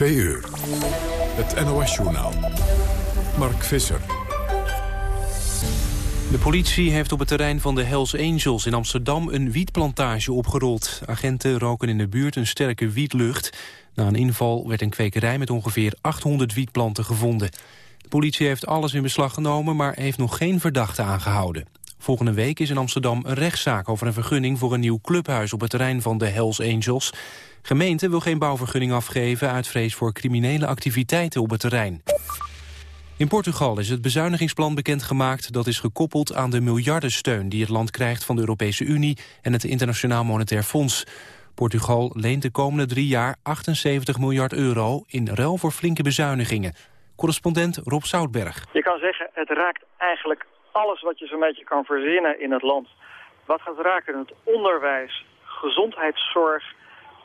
Twee uur. Het NOS-journaal. Mark Visser. De politie heeft op het terrein van de Hells Angels in Amsterdam een wietplantage opgerold. Agenten roken in de buurt een sterke wietlucht. Na een inval werd een kwekerij met ongeveer 800 wietplanten gevonden. De politie heeft alles in beslag genomen, maar heeft nog geen verdachte aangehouden. Volgende week is in Amsterdam een rechtszaak over een vergunning voor een nieuw clubhuis op het terrein van de Hells Angels. Gemeente wil geen bouwvergunning afgeven uit vrees voor criminele activiteiten op het terrein. In Portugal is het bezuinigingsplan bekendgemaakt dat is gekoppeld aan de miljardensteun die het land krijgt van de Europese Unie en het Internationaal Monetair Fonds. Portugal leent de komende drie jaar 78 miljard euro in ruil voor flinke bezuinigingen. Correspondent Rob Zoutberg. Je kan zeggen, het raakt eigenlijk alles wat je zo'n beetje kan verzinnen in het land. Wat gaat raken? Het onderwijs, gezondheidszorg,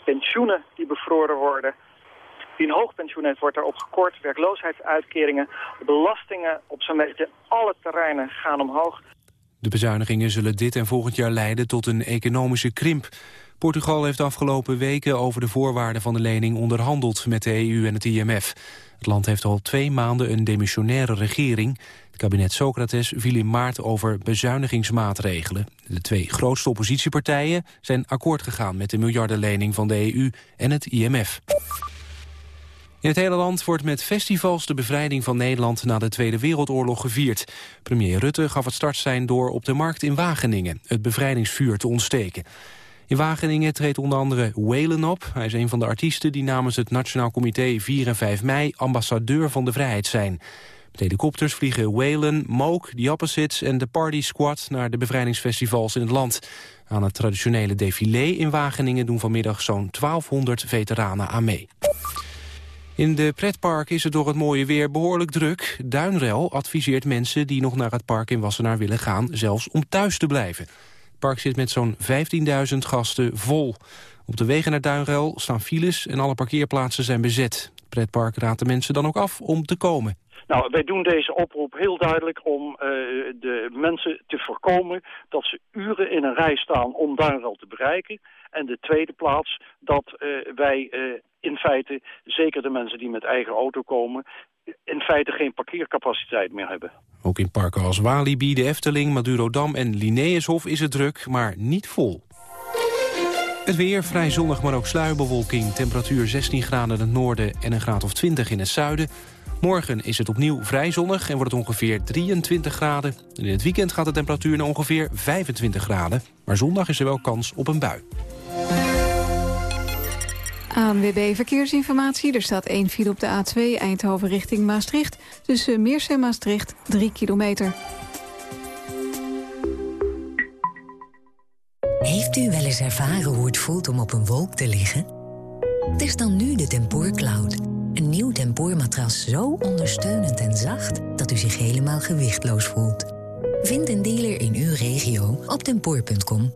pensioenen die bevroren worden. Wie een hoog pensioen heeft, wordt daarop gekort. Werkloosheidsuitkeringen, belastingen op zo'n beetje alle terreinen gaan omhoog. De bezuinigingen zullen dit en volgend jaar leiden tot een economische krimp. Portugal heeft afgelopen weken over de voorwaarden van de lening onderhandeld met de EU en het IMF. Het land heeft al twee maanden een demissionaire regering. Het kabinet Socrates viel in maart over bezuinigingsmaatregelen. De twee grootste oppositiepartijen zijn akkoord gegaan met de miljardenlening van de EU en het IMF. In het hele land wordt met festivals de bevrijding van Nederland na de Tweede Wereldoorlog gevierd. Premier Rutte gaf het startsein door op de markt in Wageningen het bevrijdingsvuur te ontsteken. In Wageningen treedt onder andere Whalen op. Hij is een van de artiesten die namens het Nationaal Comité 4 en 5 mei ambassadeur van de vrijheid zijn. Helikopters vliegen Whalen, Mook, The Opposites en de Party Squad naar de bevrijdingsfestivals in het land. Aan het traditionele défilé in Wageningen doen vanmiddag zo'n 1200 veteranen aan mee. In de pretpark is het door het mooie weer behoorlijk druk. Duinrel adviseert mensen die nog naar het park in Wassenaar willen gaan... zelfs om thuis te blijven. Het park zit met zo'n 15.000 gasten vol. Op de wegen naar Duinrel staan files en alle parkeerplaatsen zijn bezet. Het pretpark raadt de mensen dan ook af om te komen. Nou, wij doen deze oproep heel duidelijk om uh, de mensen te voorkomen dat ze uren in een rij staan om Duinrel te bereiken. En de tweede plaats dat uh, wij uh, in feite, zeker de mensen die met eigen auto komen, in feite geen parkeercapaciteit meer hebben. Ook in parken als Walibi, de Efteling, Madurodam en Linnaeushof is het druk, maar niet vol. Het weer vrij zonnig, maar ook sluierbewolking. Temperatuur 16 graden in het noorden en een graad of 20 in het zuiden. Morgen is het opnieuw vrij zonnig en wordt het ongeveer 23 graden. in het weekend gaat de temperatuur naar ongeveer 25 graden. Maar zondag is er wel kans op een bui. ANWB Verkeersinformatie. Er staat één file op de A2 Eindhoven richting Maastricht. Tussen Meers en Maastricht 3 kilometer. Heeft u wel eens ervaren hoe het voelt om op een wolk te liggen? Test dan nu de Tempoor Cloud. Een nieuw tempoormatras zo ondersteunend en zacht... dat u zich helemaal gewichtloos voelt. Vind een dealer in uw regio op tempoor.com.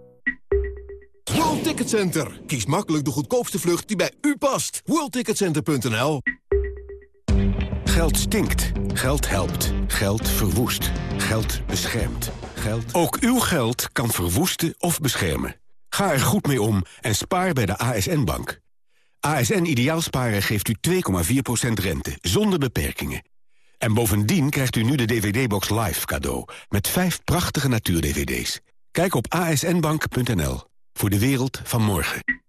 World Ticket Center. Kies makkelijk de goedkoopste vlucht die bij u past. WorldTicketCenter.nl Geld stinkt. Geld helpt. Geld verwoest. Geld beschermt. Geld... Ook uw geld kan verwoesten of beschermen. Ga er goed mee om en spaar bij de ASN-bank. ASN Ideaalsparen geeft u 2,4% rente, zonder beperkingen. En bovendien krijgt u nu de DVD-box Live cadeau... met vijf prachtige natuur-DVD's. Kijk op asnbank.nl voor de wereld van morgen.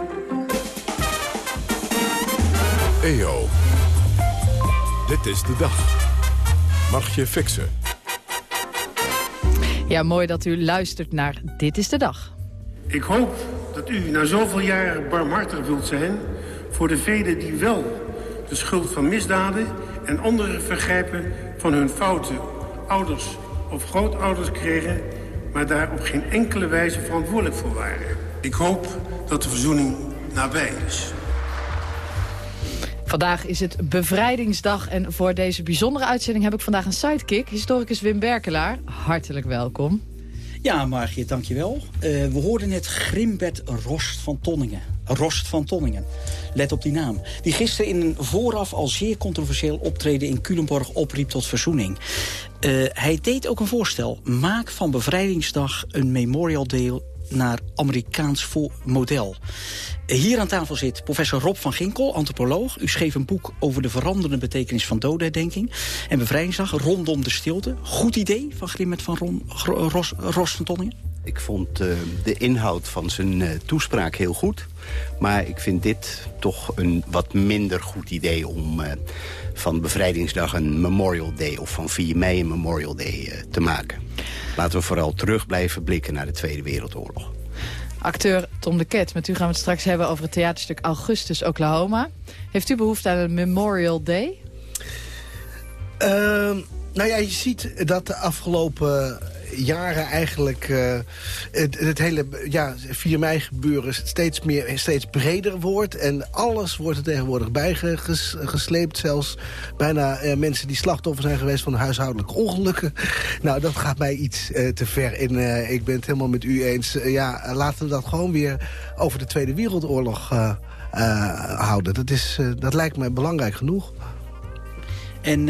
EO. Dit is de dag. Margje Fixen. Ja, mooi dat u luistert naar Dit is de Dag. Ik hoop dat u na zoveel jaren barmhartig wilt zijn... voor de velen die wel de schuld van misdaden... en andere vergrijpen van hun fouten ouders of grootouders kregen... maar daar op geen enkele wijze verantwoordelijk voor waren. Ik hoop dat de verzoening nabij is. Vandaag is het bevrijdingsdag en voor deze bijzondere uitzending heb ik vandaag een sidekick. Historicus Wim Berkelaar, hartelijk welkom. Ja, Margje, dankjewel. Uh, we hoorden net Grimbert Rost van Tonningen. Rost van Tonningen. Let op die naam. Die gisteren in een vooraf al zeer controversieel optreden in Culemborg opriep tot verzoening. Uh, hij deed ook een voorstel. Maak van Bevrijdingsdag een Memorial Day naar Amerikaans model. Hier aan tafel zit professor Rob van Ginkel, antropoloog. U schreef een boek over de veranderende betekenis van dodenherdenking en bevrijdingsdag rondom de stilte. Goed idee van Grimmet van Ron, Ros, van Tonningen? Ik vond uh, de inhoud van zijn uh, toespraak heel goed. Maar ik vind dit toch een wat minder goed idee om uh, van Bevrijdingsdag een Memorial Day... of van 4 mei een Memorial Day te maken. Laten we vooral terug blijven blikken naar de Tweede Wereldoorlog. Acteur Tom de Ket, met u gaan we het straks hebben over het theaterstuk Augustus Oklahoma. Heeft u behoefte aan een Memorial Day? Uh, nou ja, je ziet dat de afgelopen jaren eigenlijk uh, het, het, hele ja, 4 mei gebeuren steeds, meer, steeds breder wordt. En alles wordt er tegenwoordig bijgesleept. Zelfs bijna uh, mensen die slachtoffer zijn geweest van huishoudelijke ongelukken. Nou, dat gaat mij iets uh, te ver. En ik ben het helemaal met u eens. ja, laten we dat gewoon weer over de Tweede Wereldoorlog houden. Dat, is, dat lijkt me belangrijk genoeg. En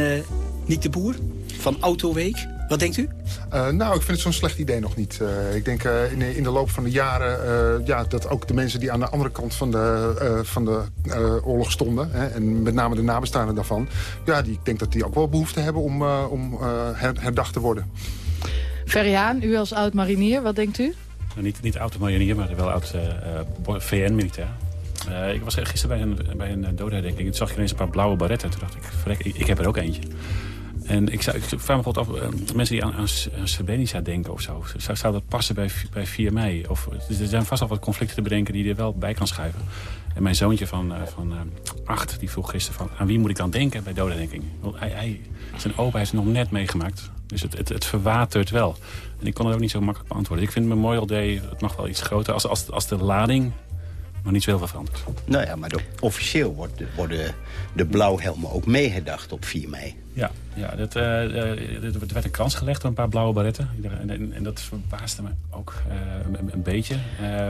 Niek de Boer van Autoweek... Wat denkt u? Uh, nou, ik vind het zo'n slecht idee nog niet. Uh, ik denk uh, in, in, de loop van de jaren ja, dat ook de mensen die aan de andere kant van de, van de oorlog stonden... Hè, en met name de nabestaanden daarvan... Ja, die, ik denk dat die ook wel behoefte hebben om, om her, herdacht te worden. Verjaan, u als oud-marinier, wat denkt u? Nou, niet, niet oud-marinier, maar wel oud-VN-militair. ik was gisteren bij een, bij een dodenherdenking. Toen zag ik ineens een paar blauwe baretten. Toen dacht ik, ik, ik heb er ook eentje. En ik, zou, vraag me bijvoorbeeld af, uh, mensen die aan, aan, Srebrenica denken of zo. Zou, zou dat passen bij, bij 4 mei? Of, er zijn vast al wat conflicten te bedenken die je er wel bij kan schuiven. En mijn zoontje van, uh, van uh, acht, die vroeg gisteren van... aan wie moet ik dan denken bij dodendenking? Hij, hij, zijn opa heeft het nog net meegemaakt. Dus het, het, het, verwatert wel. En ik kon het ook niet zo makkelijk beantwoorden. Ik vind Memorial Day, het mag wel iets groter. Als, als, als de lading maar niet zoveel veranderd. Nou ja, maar officieel worden de blauwhelmen ook meegedacht op 4 mei. Ja, ja dat, uh, er werd een krans gelegd door een paar blauwe baretten. En, en, en dat verbaasde me ook uh, een, een, beetje.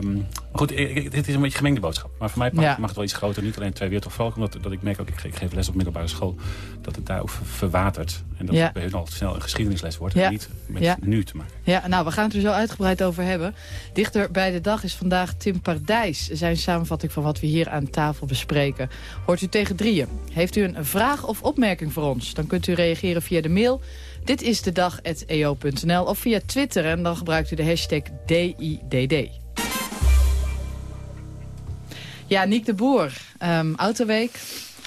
Um, maar goed, dit is een beetje gemengde boodschap. Maar voor mij mag, mag het wel iets groter. Niet alleen twee wereldvolk, omdat dat ik merk ook, ik, ik, geef les op middelbare school, dat het daar ook verwatert. En dat het bij hun al snel een geschiedenisles wordt. En niet met nu te maken. Ja, nou, we gaan het er zo uitgebreid over hebben. Dichter bij de dag is vandaag Tim Pardijs. Zijn samenvatting van wat we hier aan tafel bespreken. Hoort u tegen drieën. Heeft u een vraag of opmerking voor ons? Dan kunt u reageren via de mail. Dit is de dag.eo.nl of via Twitter en dan gebruikt u de hashtag DIDD. Ja, Niek de Boer, um, Autoweek.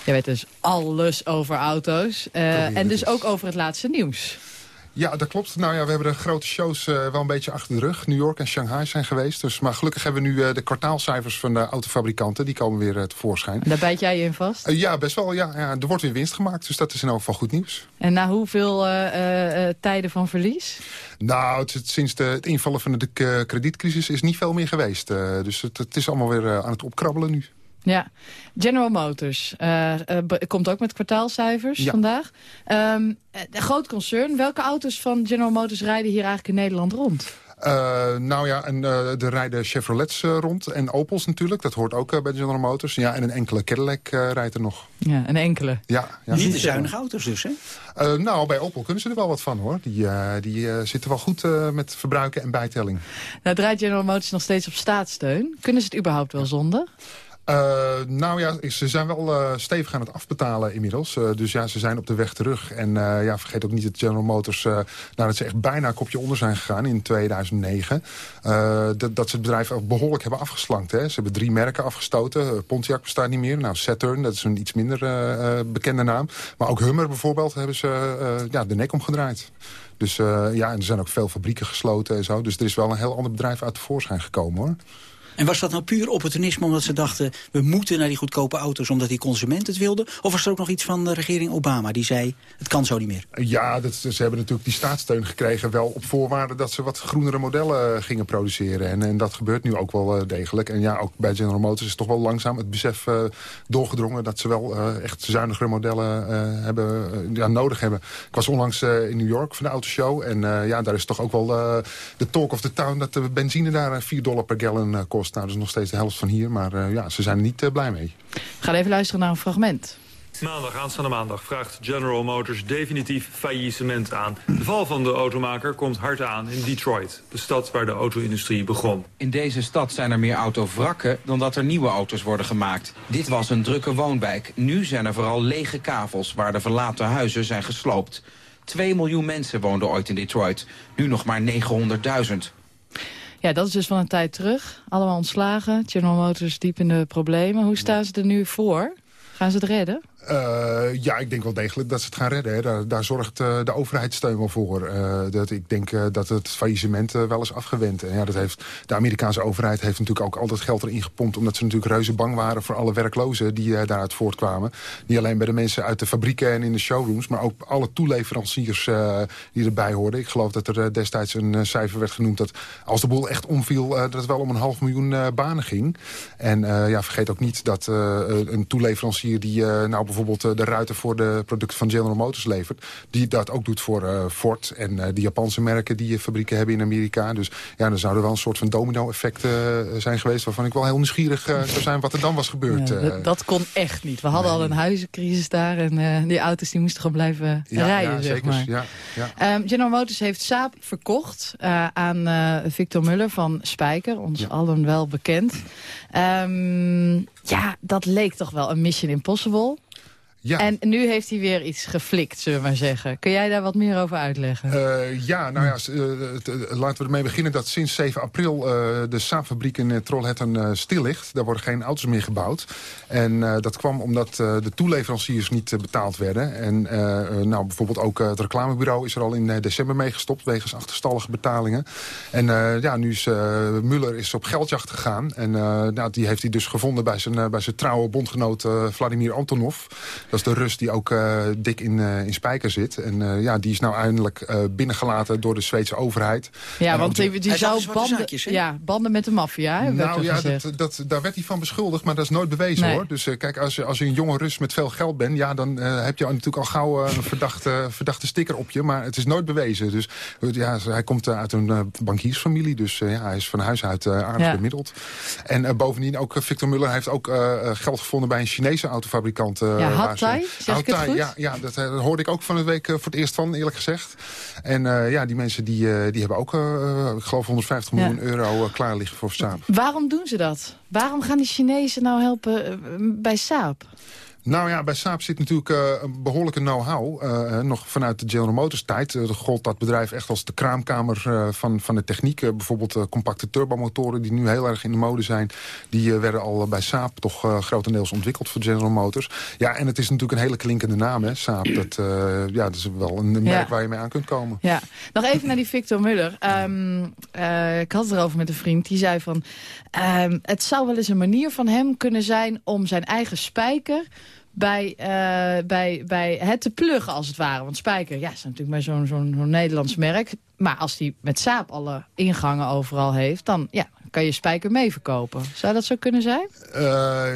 Jij weet dus alles over auto's. Uh, en dus ook over het laatste nieuws. Ja, dat klopt. Nou ja, we hebben de grote shows uh, wel een beetje achter de rug. New York en Shanghai zijn geweest. Dus, maar gelukkig hebben we nu uh, de kwartaalcijfers van de autofabrikanten. Die komen weer uh, tevoorschijn. Daar bijt jij je in vast? ja, best wel. Ja, ja, er wordt weer winst gemaakt. Dus dat is in elk geval goed nieuws. En na hoeveel tijden van verlies? Nou, het, sinds de, het invallen van de kredietcrisis is niet veel meer geweest. dus het, het, is allemaal weer aan het opkrabbelen nu. Ja, General Motors uh, uh, komt ook met kwartaalcijfers vandaag. Um, groot concern. Welke auto's van General Motors rijden hier eigenlijk in Nederland rond? Uh, nou ja, en, uh, er rijden Chevrolets uh, rond en Opels natuurlijk. Dat hoort ook bij General Motors. Ja, en een enkele Cadillac rijdt er nog. Ja, een enkele. Ja, ja. Niet de zuinige auto's dus, hè? nou, bij Opel kunnen ze er wel wat van, hoor. Die, die zitten wel goed met verbruiken en bijtelling. Nou, draait General Motors nog steeds op staatssteun. Kunnen ze het überhaupt wel zonder? Uh, nou ja, ze zijn wel uh, stevig aan het afbetalen inmiddels. Uh, dus ja, ze zijn op de weg terug. En ja, vergeet ook niet dat General Motors... nadat ze echt bijna kopje onder zijn gegaan in 2009... dat, dat ze het bedrijf behoorlijk hebben afgeslankt. Hè. Ze hebben drie merken afgestoten. Pontiac bestaat niet meer. Nou, Saturn, dat is een iets minder bekende naam. Maar ook Hummer bijvoorbeeld hebben ze ja, de nek omgedraaid. Dus ja, en er zijn ook veel fabrieken gesloten en zo. Dus er is wel een heel ander bedrijf uit de voorschijn gekomen, hoor. En was dat nou puur opportunisme omdat ze dachten... we moeten naar die goedkope auto's omdat die consument het wilde? Of was er ook nog iets van de regering Obama die zei... het kan zo niet meer? Ja, dat, ze hebben natuurlijk die staatssteun gekregen... wel op voorwaarde dat ze wat groenere modellen gingen produceren. En, en dat gebeurt nu ook wel degelijk. En ja, ook bij General Motors is toch wel langzaam het besef doorgedrongen... dat ze wel echt zuinigere modellen hebben, ja, nodig hebben. Ik was onlangs in New York van de autoshow. En ja, daar is toch ook wel de talk of the town... dat de benzine daar 4 dollar per gallon kost. Nou, dat is nog steeds de helft van hier. Maar uh, ja, ze zijn er niet uh, blij mee. We gaan even luisteren naar een fragment. Maandag, aanstaande maandag, vraagt General Motors definitief faillissement aan. De val van de automaker komt hard aan in Detroit, de stad waar de auto-industrie begon. In deze stad zijn er meer autovrakken dan dat er nieuwe auto's worden gemaakt. Dit was een drukke woonwijk. Nu zijn er vooral lege kavels waar de verlaten huizen zijn gesloopt. 2 miljoen mensen woonden ooit in Detroit, nu nog maar 900.000. Ja, dat is dus van een tijd terug. Allemaal ontslagen. General Motors diep in de problemen. Hoe staan ze er nu voor? Gaan ze het redden? Uh, ja, ik denk wel degelijk dat ze het gaan redden. Hè. Daar, zorgt uh, de overheidssteun wel voor. Uh, dat, ik denk dat het faillissement wel is afgewend. En ja, dat heeft, de Amerikaanse overheid heeft natuurlijk ook altijd geld erin gepompt... omdat ze natuurlijk reuze bang waren voor alle werklozen die daaruit voortkwamen. Niet alleen bij de mensen uit de fabrieken en in de showrooms... maar ook alle toeleveranciers die erbij hoorden. Ik geloof dat er destijds een cijfer werd genoemd... dat als de boel echt omviel, dat het wel om een half miljoen banen ging. En ja, vergeet ook niet dat een toeleverancier die nou bijvoorbeeld eh, de ruiten voor de producten van General Motors levert. Die dat ook doet voor uh, Ford en uh, de Japanse merken die fabrieken hebben in Amerika. Dus ja, dan zou er wel een soort van domino-effect zijn geweest... waarvan ik wel heel nieuwsgierig zou zijn wat er dan was gebeurd. Ja, dat, kon echt niet. We hadden al een huizencrisis daar en die auto's die moesten gewoon blijven rijden, ja, zeg zeker, maar. Ja, ja. Um, General Motors heeft Saab verkocht aan Victor Muller van Spijker, ons allen wel bekend. Um, ja, dat leek toch wel een Mission Impossible. Ja. En nu heeft hij weer iets geflikt, zullen we maar zeggen. Kun jij daar wat meer over uitleggen? Uh, ja, nou ja, uh, laten we ermee beginnen dat sinds 7 april uh, de Saab-fabriek in Trollhättan stil ligt. Daar worden geen auto's meer gebouwd. En dat kwam omdat de toeleveranciers niet betaald werden. En nou, bijvoorbeeld ook het reclamebureau is er al in december mee gestopt... wegens achterstallige betalingen. En ja, nu is Muller is op geldjacht gegaan. En nou, die heeft hij dus gevonden bij zijn, bij zijn trouwe bondgenoot Vladimir Antonov... Dat is de Rus die ook uh, dik in, uh, in spijker zit. En uh, ja, die is nou eindelijk binnengelaten door de Zweedse overheid. Ja, want die, die zou banden, ja, banden met de maffia, Nou ja, dat, dat, daar werd hij van beschuldigd, maar dat is nooit bewezen hoor. Dus kijk, als je, als je een jonge Rus met veel geld bent... ja, dan heb je natuurlijk al gauw een verdachte, verdachte sticker op je. Maar het is nooit bewezen. Dus ja, hij komt uit een bankiersfamilie. Dus ja, hij is van huis uit aardig ja. bemiddeld. En bovendien ook Victor Muller heeft ook geld gevonden bij een Chinese autofabrikant. ja, Altai, Ja, ja dat, eh, hoorde ik ook van de week eh, voor het eerst van, eerlijk gezegd. En uh, ja, die mensen die, die hebben ook, ik geloof 150 miljoen euro klaar liggen voor Saab. Waarom doen ze dat? Waarom gaan die Chinezen nou helpen bij Saab? Nou ja, bij Saab zit natuurlijk uh, een behoorlijke know-how. Uh, nog vanuit de General Motors tijd uh, gold dat bedrijf echt als de kraamkamer van, van de techniek. bijvoorbeeld compacte turbomotoren die nu heel erg in de mode zijn. Die werden al bij Saab toch grotendeels ontwikkeld voor General Motors. Ja, en het is natuurlijk een hele klinkende naam, hè, Saab. Dat, ja, dat is wel een merk waar je mee aan kunt komen. Ja, nog even naar die Victor Muller. Um, ik had het erover met een vriend. Die zei van, um, het zou wel eens een manier van hem kunnen zijn om zijn eigen spijker bij, uh, bij, bij het te pluggen, als het ware. Want Spijker, ja, is natuurlijk maar zo'n zo'n Nederlands merk. Maar als die met Saap alle ingangen overal heeft... dan ja, kan je Spijker mee verkopen. Zou dat zo kunnen zijn? Uh,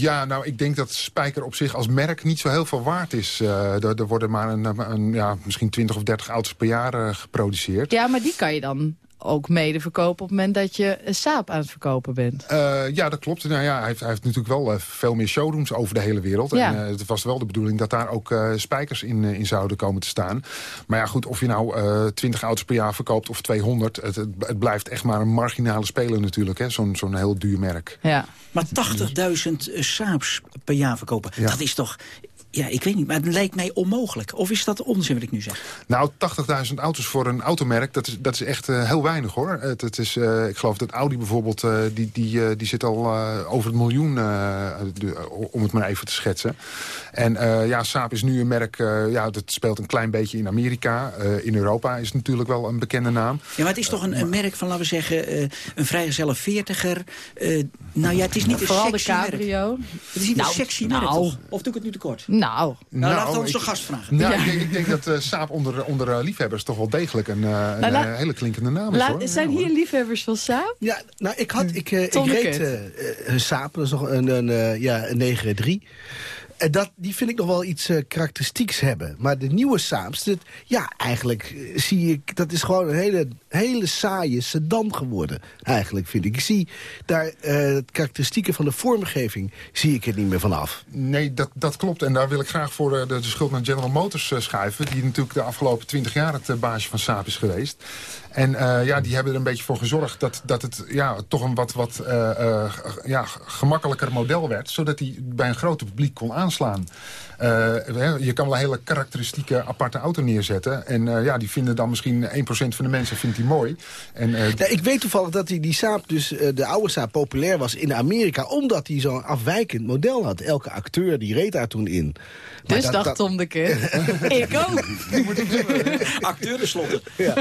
ja, nou, ik denk dat Spijker op zich als merk niet zo heel veel waard is. Uh, er, er, worden maar een, een, ja, misschien 20 of 30 auto's per jaar geproduceerd. Ja, maar die kan je dan ook mede verkopen op het moment dat je een saap aan het verkopen bent. Uh, ja, dat klopt. Nou, ja, hij, heeft, hij heeft natuurlijk wel uh, veel meer showrooms over de hele wereld. Ja. En uh, het was wel de bedoeling dat daar ook spijkers in, in zouden komen te staan. Maar ja, goed, of je nou 20 auto's per jaar verkoopt of 200... Het, het, het blijft echt maar een marginale speler natuurlijk. Zo'n zo'n heel duur merk. Ja. Maar 80.000 saaps per jaar verkopen, dat is toch ja, ik weet niet, maar het lijkt mij onmogelijk. Of is dat onzin wat ik nu zeg? Nou, 80.000 auto's voor een automerk, dat is, dat is echt uh, heel weinig hoor. Het, het is, uh, ik geloof dat Audi bijvoorbeeld, uh, die, die, die zit al over het miljoen, de, om het maar even te schetsen. En ja, Saab is nu een merk, ja, dat speelt een klein beetje in Amerika. in Europa is het natuurlijk wel een bekende naam. Ja, maar het is toch een, een merk van, laten we zeggen, een vrijgezelle veertiger. nou ja, het is niet een Vooral sexy de cabrio. merk. Het is niet Nou, een sexy nou. merk, toch? Of doe ik het nu te kort? Nou, Nou, laten we ik- onze gast vragen. Nou, Ja. ik, denk, ik denk dat eh Saab onder, onder eh, liefhebbers toch wel degelijk een, eh, een Nou, la- hele klinkende naam is. La- hoor. zijn hier liefhebbers van Saab? Ja, nou, ik, had, ik, ik reed een Saab, dat is nog een, een, eh, ja, een 9-3. En dat, die vind ik nog wel iets eh, karakteristieks hebben. Maar de nieuwe Saabs, dat, ja, eigenlijk eh, zie ik... dat is gewoon een hele, hele saaie sedan geworden, eigenlijk, vind ik. Ik zie daar eh, het karakteristieke van de vormgeving... zie ik er niet meer vanaf. Nee, dat, dat klopt. En daar wil ik graag voor eh, de, de schuld naar General Motors eh, schuiven. Die natuurlijk de afgelopen twintig jaar het eh, baasje van Saab is geweest. En eh, ja, die hebben er een beetje voor gezorgd dat, dat het ja, toch een wat, wat eh, eh, ja, gemakkelijker model werd. Zodat hij bij een groter publiek kon aanslaan. Eh, hè, je kan wel een hele karakteristieke aparte auto neerzetten. En eh, ja, die vinden dan misschien 1% van de mensen vindt die mooi. En, eh, Ja, ik weet toevallig dat die, die Saab, dus de oude Saab, populair was in Amerika... omdat hij zo'n afwijkend model had. Elke acteur die reed daar toen in. Maar Dus dat- dacht dat- Tom de Kid. ik ook. Acteur tenslotte.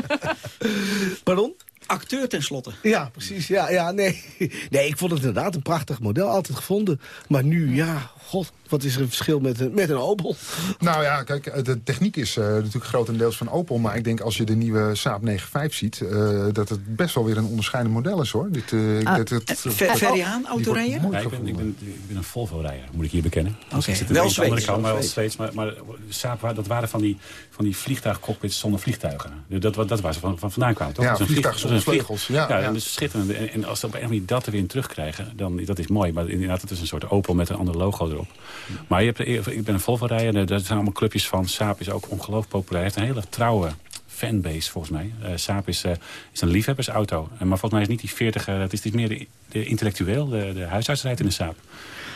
Pardon? Acteur tenslotte. Ja, precies. Ja, ja, nee. nee, ik vond het inderdaad een prachtig model, altijd gevonden. Maar nu, ja, god, wat is er een verschil met een, met een Opel? Nou ja, kijk, eh, de techniek is eh, natuurlijk grotendeels van Opel. Maar ik denk als je de nieuwe Saab 9.5 ziet... eh, dat het best wel weer een onderscheidend model is, hoor. Dit, eh, ik- Ah, dat het- Ver- autorijden? Ja, ik, ben, ik, ben, ik ben een Volvo-rijder, moet ik hier bekennen. Dus Oké, ik zit wel Zweeds, kant, maar wel Zweeds. Maar, maar Saab, dat waren van die, van die vliegtuigcockpits zonder vliegtuigen. Dat, dat, dat waar ze van, van vandaan kwamen, toch? Ja, Dat is een vliegtuig vlieg- dat is zonder een vlieg- vleugels, ja, Ja, ja. en dat is schitterend. En, en als ze op een of andere manier dat er weer in terugkrijgen, dan dat is mooi. Maar inderdaad, het is een soort Opel met een ander logo erop. Maar je hebt, ik ben een Volvo-rijder, daar zijn allemaal clubjes van. Saab is ook ongelooflijk populair. Hij heeft een hele trouwe fanbase, volgens mij. Eh Saab is, eh, is een liefhebbersauto. En, maar volgens mij is niet die 40, eh, dat is, het is meer de, de intellectueel, de, de huisarts rijdt in de Saab.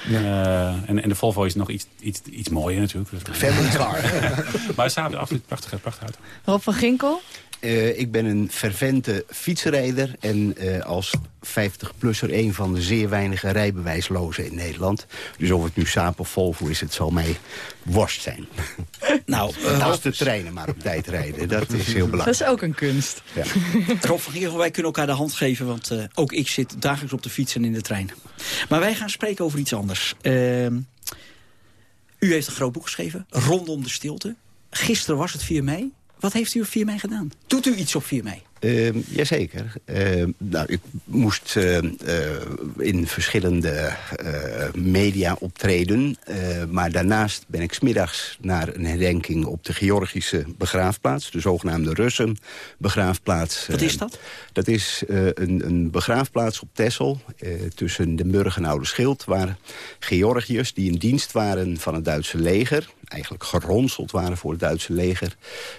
Eh, en, en de Volvo is nog iets, iets, iets mooier natuurlijk. Family car. maar Saab is absoluut een prachtige, prachtige auto. Rob van Ginkel? Eh, ik ben een fervente fietsrijder en eh, als 50-plusser een van de zeer weinige rijbewijslozen in Nederland. Dus of het nu Saab of Volvo is, het zal mij worst zijn. Nou, als de treinen maar op tijd rijden, dat is heel Dat belangrijk. is ook een kunst. Ja. Rob van wij kunnen elkaar de hand geven... want eh, ook ik zit dagelijks op de fiets en in de trein. Maar wij gaan spreken over iets anders. Ehm, u heeft een groot boek geschreven, Rondom de Stilte. Gisteren was het 4 mei. Wat heeft u op 4 mei gedaan? Doet u iets op 4 mei? Ehm, jazeker. Ehm, nou, ik moest eh, eh, in verschillende eh, media optreden. maar daarnaast ben ik smiddags naar een herdenking op de Georgische begraafplaats. De zogenaamde Russen begraafplaats. Wat is dat? dat is eh, een, een begraafplaats op Texel tussen Den Burg en Oude Schild... waar Georgiërs die in dienst waren van het Duitse leger... eigenlijk geronseld waren voor het Duitse leger,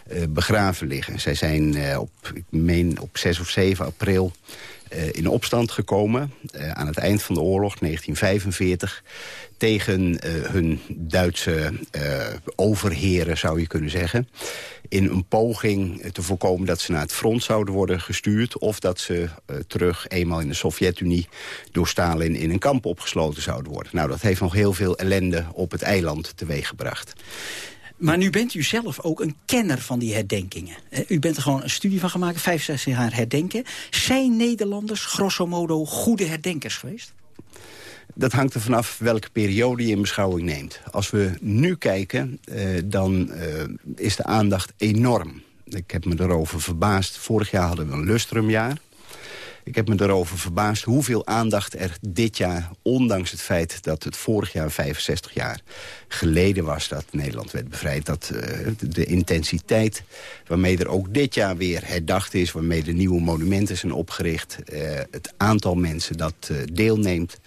eh, begraven liggen. Zij zijn eh, op, ik meen op 6 of 7 april in opstand gekomen... eh, aan het eind van de oorlog, 1945 tegen eh, hun Duitse eh, overheren, zou je kunnen zeggen. In een poging eh, te voorkomen dat ze naar het front zouden worden gestuurd... of dat ze eh, terug eenmaal in de Sovjet-Unie door Stalin in een kamp opgesloten zouden worden. Nou, dat heeft nog heel veel ellende op het eiland teweeggebracht. Maar nu bent u zelf ook een kenner van die herdenkingen. U bent er gewoon een studie van gemaakt, 65 jaar herdenken. Zijn Nederlanders grosso modo goede herdenkers geweest? Dat hangt er vanaf welke periode je in beschouwing neemt. Als we nu kijken, eh, dan eh, is de aandacht enorm. Ik heb me erover verbaasd. Vorig jaar hadden we een lustrumjaar. Ik heb me erover verbaasd hoeveel aandacht er dit jaar... ondanks het feit dat het vorig jaar 65 jaar geleden was... dat Nederland werd bevrijd, dat eh, de, intensiteit... waarmee er ook dit jaar weer herdacht is... waarmee de nieuwe monumenten zijn opgericht... eh, het aantal mensen dat eh, deelneemt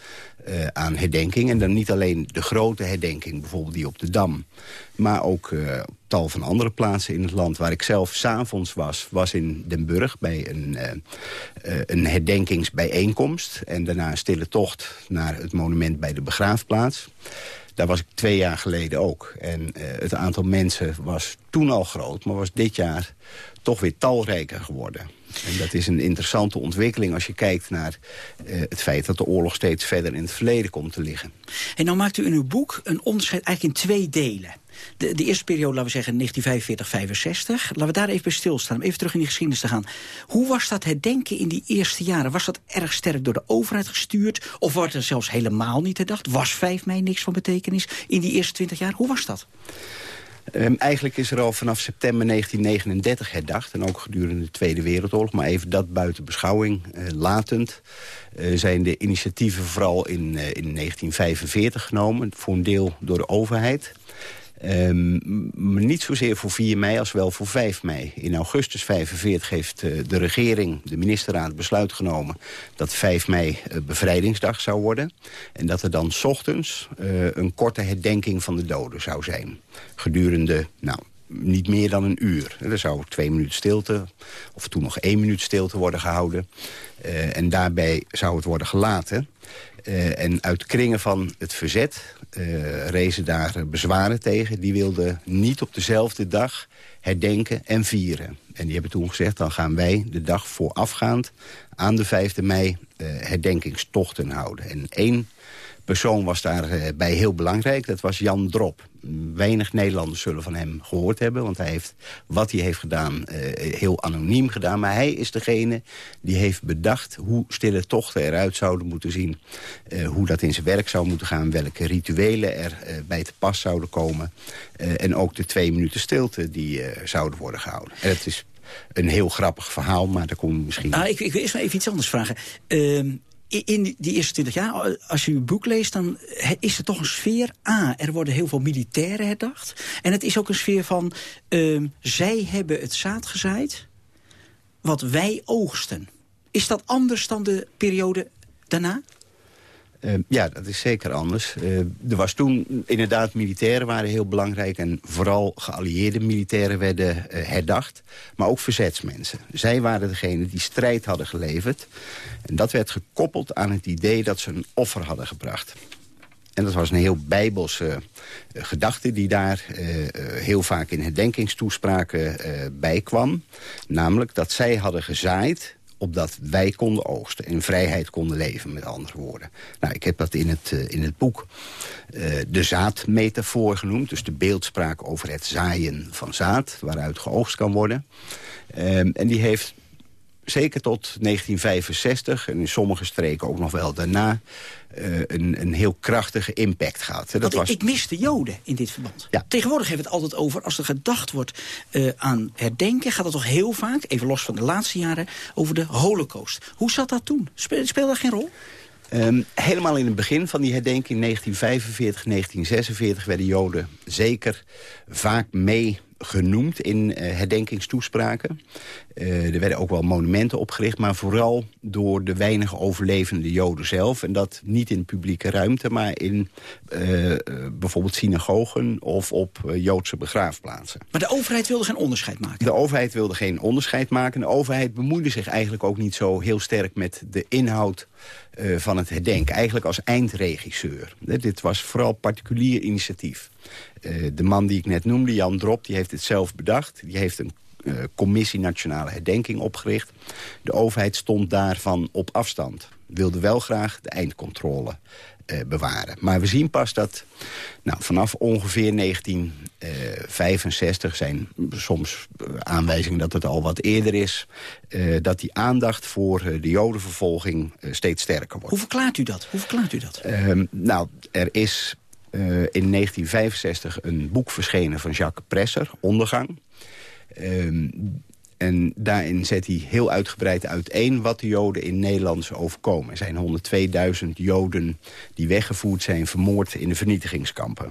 eh, aan herdenking. En dan niet alleen de grote herdenking, bijvoorbeeld die op de Dam... maar ook eh, op tal van andere plaatsen in het land. Waar ik zelf s'avonds was, was in Den Burg... bij een, eh, een herdenkingsbijeenkomst. En daarna een stille tocht naar het monument bij de begraafplaats. Daar was ik twee jaar geleden ook. En het aantal mensen was toen al groot, maar was dit jaar toch weer talrijker geworden. En dat is een interessante ontwikkeling als je kijkt naar uh, het feit dat de oorlog steeds verder in het verleden komt te liggen. En nou maakt u in uw boek een onderscheid eigenlijk in twee delen. De, de eerste periode, laten we zeggen 1945, 65. Laten we daar even bij stilstaan, om even terug in die geschiedenis te gaan. Hoe was dat herdenken in die eerste jaren? Was dat erg sterk door de overheid gestuurd? Of wordt er zelfs helemaal niet herdacht? Was 5 mei niks van betekenis in die eerste 20 jaar? Hoe was dat? Um, eigenlijk is er al vanaf september 1939 herdacht. En ook gedurende de Tweede Wereldoorlog. Maar even dat buiten beschouwing uh, latend. Uh, zijn de initiatieven vooral in, uh, in 1945 genomen. Voor een deel door de overheid. Um, niet zozeer voor 4 mei als wel voor 5 mei. In augustus 45 heeft uh, de regering, de ministerraad, besluit genomen... dat 5 mei uh, bevrijdingsdag zou worden. En dat er dan s ochtends uh, een korte herdenking van de doden zou zijn. Gedurende, nou, niet meer dan een uur. Er zou twee minuten stilte, of toen nog één minuut stilte worden gehouden. en daarbij zou het worden gelaten... Uh, en uit kringen van het verzet uh, rezen daar bezwaren tegen. Die wilden niet op dezelfde dag herdenken en vieren. En die hebben toen gezegd, dan gaan wij de dag voorafgaand... aan de 5e mei herdenkingstochten houden. En één persoon was daarbij heel belangrijk. Dat was Jan Drop. Weinig Nederlanders zullen van hem gehoord hebben. Want hij heeft wat hij heeft gedaan uh, heel anoniem gedaan. Maar hij is degene die heeft bedacht hoe stille tochten eruit zouden moeten zien. Uh, hoe dat in zijn werk zou moeten gaan. Welke rituelen er uh, bij te pas zouden komen. en ook de twee minuten stilte die zouden worden gehouden. En het is een heel grappig verhaal, maar daar kom misschien... Ah, ik, ik wil eerst maar even iets anders vragen. In die eerste twintig jaar, als je uw boek leest... dan is er toch een sfeer... A, er worden heel veel militairen herdacht. En het is ook een sfeer van... Uh, zij hebben het zaad gezaaid wat wij oogsten. Is dat anders dan de periode daarna? Uh, ja, dat is zeker anders. Uh, er was toen inderdaad militairen waren heel belangrijk... en vooral geallieerde militairen werden uh, herdacht. Maar ook verzetsmensen. Zij waren degene die strijd hadden geleverd. En dat werd gekoppeld aan het idee dat ze een offer hadden gebracht. En dat was een heel bijbelse gedachte die daar heel vaak in herdenkingstoespraken bij kwam. Namelijk dat zij hadden gezaaid opdat wij konden oogsten. In vrijheid konden leven, met andere woorden. Nou, ik heb dat in het, uh, in het boek uh, de zaadmetafoor genoemd. Dus de beeldspraak over het zaaien van zaad, waaruit geoogst kan worden. Um, en die heeft zeker tot 1965 en in sommige streken ook nog wel daarna... Uh, een, een heel krachtige impact gehad. Dat was... ik, mis de Joden in dit verband. Ja. Tegenwoordig hebben we het altijd over, als er gedacht wordt uh, aan herdenken... gaat het toch heel vaak, even los van de laatste jaren, over de holocaust. Hoe zat dat toen? Speel, speelde dat geen rol? Um, helemaal in het begin van die herdenking, in 1945, 1946... werden Joden zeker vaak mee genoemd in uh, herdenkingstoespraken. Uh, er werden ook wel monumenten opgericht, maar vooral door de weinige overlevende Joden zelf. En dat niet in publieke ruimte, maar in uh, bijvoorbeeld synagogen of op Joodse begraafplaatsen. Maar de overheid wilde geen onderscheid maken? De overheid wilde geen onderscheid maken. De overheid bemoeide zich eigenlijk ook niet zo heel sterk met de inhoud uh, van het herdenken. Eigenlijk als eindregisseur. Dit was vooral particulier initiatief. Uh, de man die ik net noemde, Jan Drop, die heeft het zelf bedacht. Die heeft een uh, commissie Nationale Herdenking opgericht. De overheid stond daarvan op afstand. Wilde wel graag de eindcontrole uh, bewaren. Maar we zien pas dat nou, vanaf ongeveer 1965 zijn soms aanwijzingen dat het al wat eerder is... Uh, dat die aandacht voor de jodenvervolging steeds sterker wordt. Hoe verklaart u dat? Hoe verklaart u dat? Uh, nou, er is in 1965 een boek verschenen van Jacques Presser, Ondergang. Um, en daarin zet hij heel uitgebreid uiteen wat de Joden in Nederland overkomen. Er zijn 102.000 Joden die weggevoerd zijn, vermoord in de vernietigingskampen.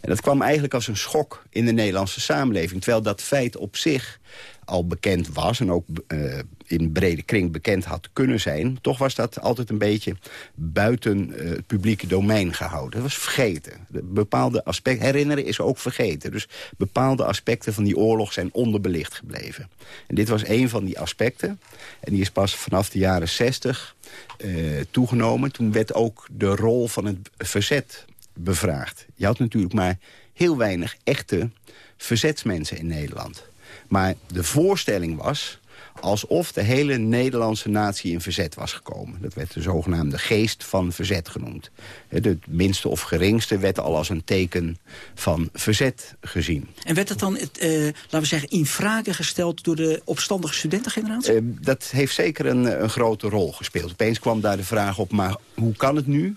En dat kwam eigenlijk als een schok in de Nederlandse samenleving. Terwijl dat feit op zich al bekend was en ook uh, in brede kring bekend had kunnen zijn... toch was dat altijd een beetje buiten uh, het publieke domein gehouden. Dat was vergeten. De bepaalde aspecten, herinneren is ook vergeten. Dus bepaalde aspecten van die oorlog zijn onderbelicht gebleven. En dit was een van die aspecten. En die is pas vanaf de jaren 60 uh, toegenomen. Toen werd ook de rol van het verzet bevraagd. Je had natuurlijk maar heel weinig echte verzetsmensen in Nederland. Maar de voorstelling was alsof de hele Nederlandse natie in verzet was gekomen. Dat werd de zogenaamde geest van verzet genoemd. Het minste of geringste werd al als een teken van verzet gezien. En werd dat dan, eh, laten we zeggen, in vragen gesteld... door de opstandige studentengeneratie? Eh, dat heeft zeker een, een grote rol gespeeld. Opeens kwam daar de vraag op, maar hoe kan het nu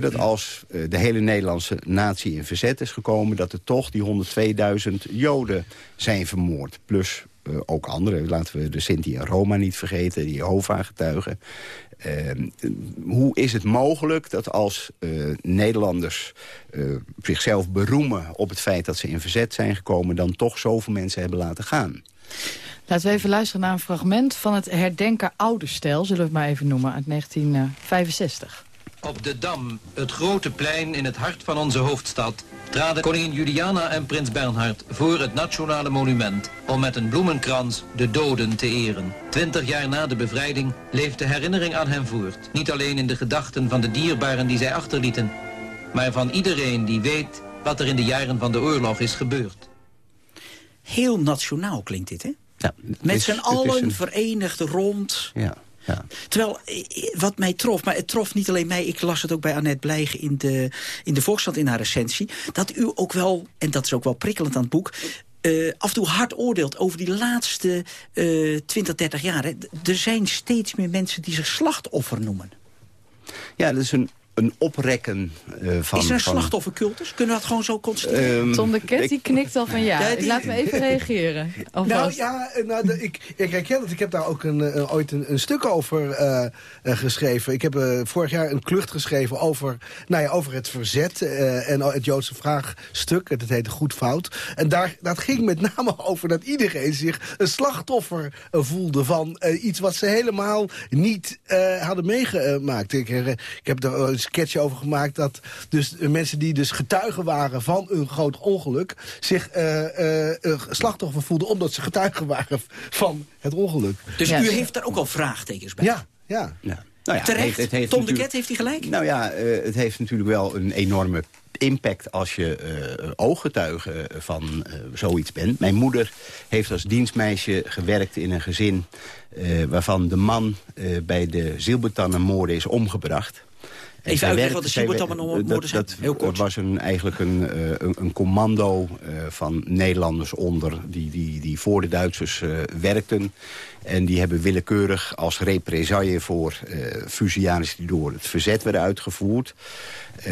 dat als eh, de hele Nederlandse natie in verzet is gekomen... dat er toch die 102.000 Joden zijn vermoord. Plus uh, ook anderen. Laten we de Sinti en Roma niet vergeten, die Jehovah-getuigen. Uh, hoe is het mogelijk dat als uh, Nederlanders zichzelf beroemen... op het feit dat ze in verzet zijn gekomen... dan toch zoveel mensen hebben laten gaan? Laten we even luisteren naar een fragment van het herdenken Oude Stijl... zullen we het maar even noemen, uit 1965. Op de Dam, het grote plein in het hart van onze hoofdstad... traden koningin Juliana en prins Bernhard voor het nationale monument... om met een bloemenkrans de doden te eren. Twintig jaar na de bevrijding leeft de herinnering aan hen voort. Niet alleen in de gedachten van de dierbaren die zij achterlieten... maar van iedereen die weet wat er in de jaren van de oorlog is gebeurd. Heel nationaal klinkt dit, hè? Ja, Met z'n allen een... verenigd rond... Ja. Ja. Terwijl, eh, wat mij trof, maar het trof niet alleen mij... ik las het ook bij Annette Blijgen in de, in de Volkskrant in haar recensie... dat u ook wel, en dat is ook wel prikkelend aan het boek... Uh, af en toe hard oordeelt over die laatste uh, 20, 30 jaar. Hè. Er zijn steeds meer mensen die zich slachtoffer noemen. Ja, dat is een een oprekken uh, van... Is er slachtoffercultus? Kunnen we dat gewoon zo constateren? Um, Tom de Ket die knikt al van ja. ja die... Laat me even reageren. Nou ja, nou, de, ik, ik herken het. Ik heb daar ook een, uh, ooit een, een, stuk over uh, geschreven. Ik heb vorig jaar een klucht geschreven over, nou ja, over het verzet... en het Joodse vraagstuk. Het heette Goed Fout. En daar, dat ging met name over dat iedereen zich een slachtoffer voelde... van iets wat ze helemaal niet hadden meegemaakt. Ik, ik heb er sketch over gemaakt... dat dus mensen die dus getuigen waren van een groot ongeluk... zich uh, uh, slachtoffer voelden omdat ze getuigen waren van het ongeluk. Dus u heeft daar ook al vraagtekens bij? Ja, ja. ja. Nou ja, Terecht, het heeft Tom de Ket heeft hij gelijk? Nou ja, uh, het heeft natuurlijk wel een enorme impact als je uh, ooggetuige van uh, zoiets bent. Mijn moeder heeft als dienstmeisje gewerkt in een gezin... Uh, waarvan de man bij de Zielbetannen is omgebracht. Even uitleggen wat de Silbertammenmoorden zijn. Dat, Heel kort. was een, eigenlijk een, een, een commando van Nederlanders onder... die, die, die voor de Duitsers werkten. En die hebben willekeurig als represaille voor uh, die door het verzet werden uitgevoerd... Uh,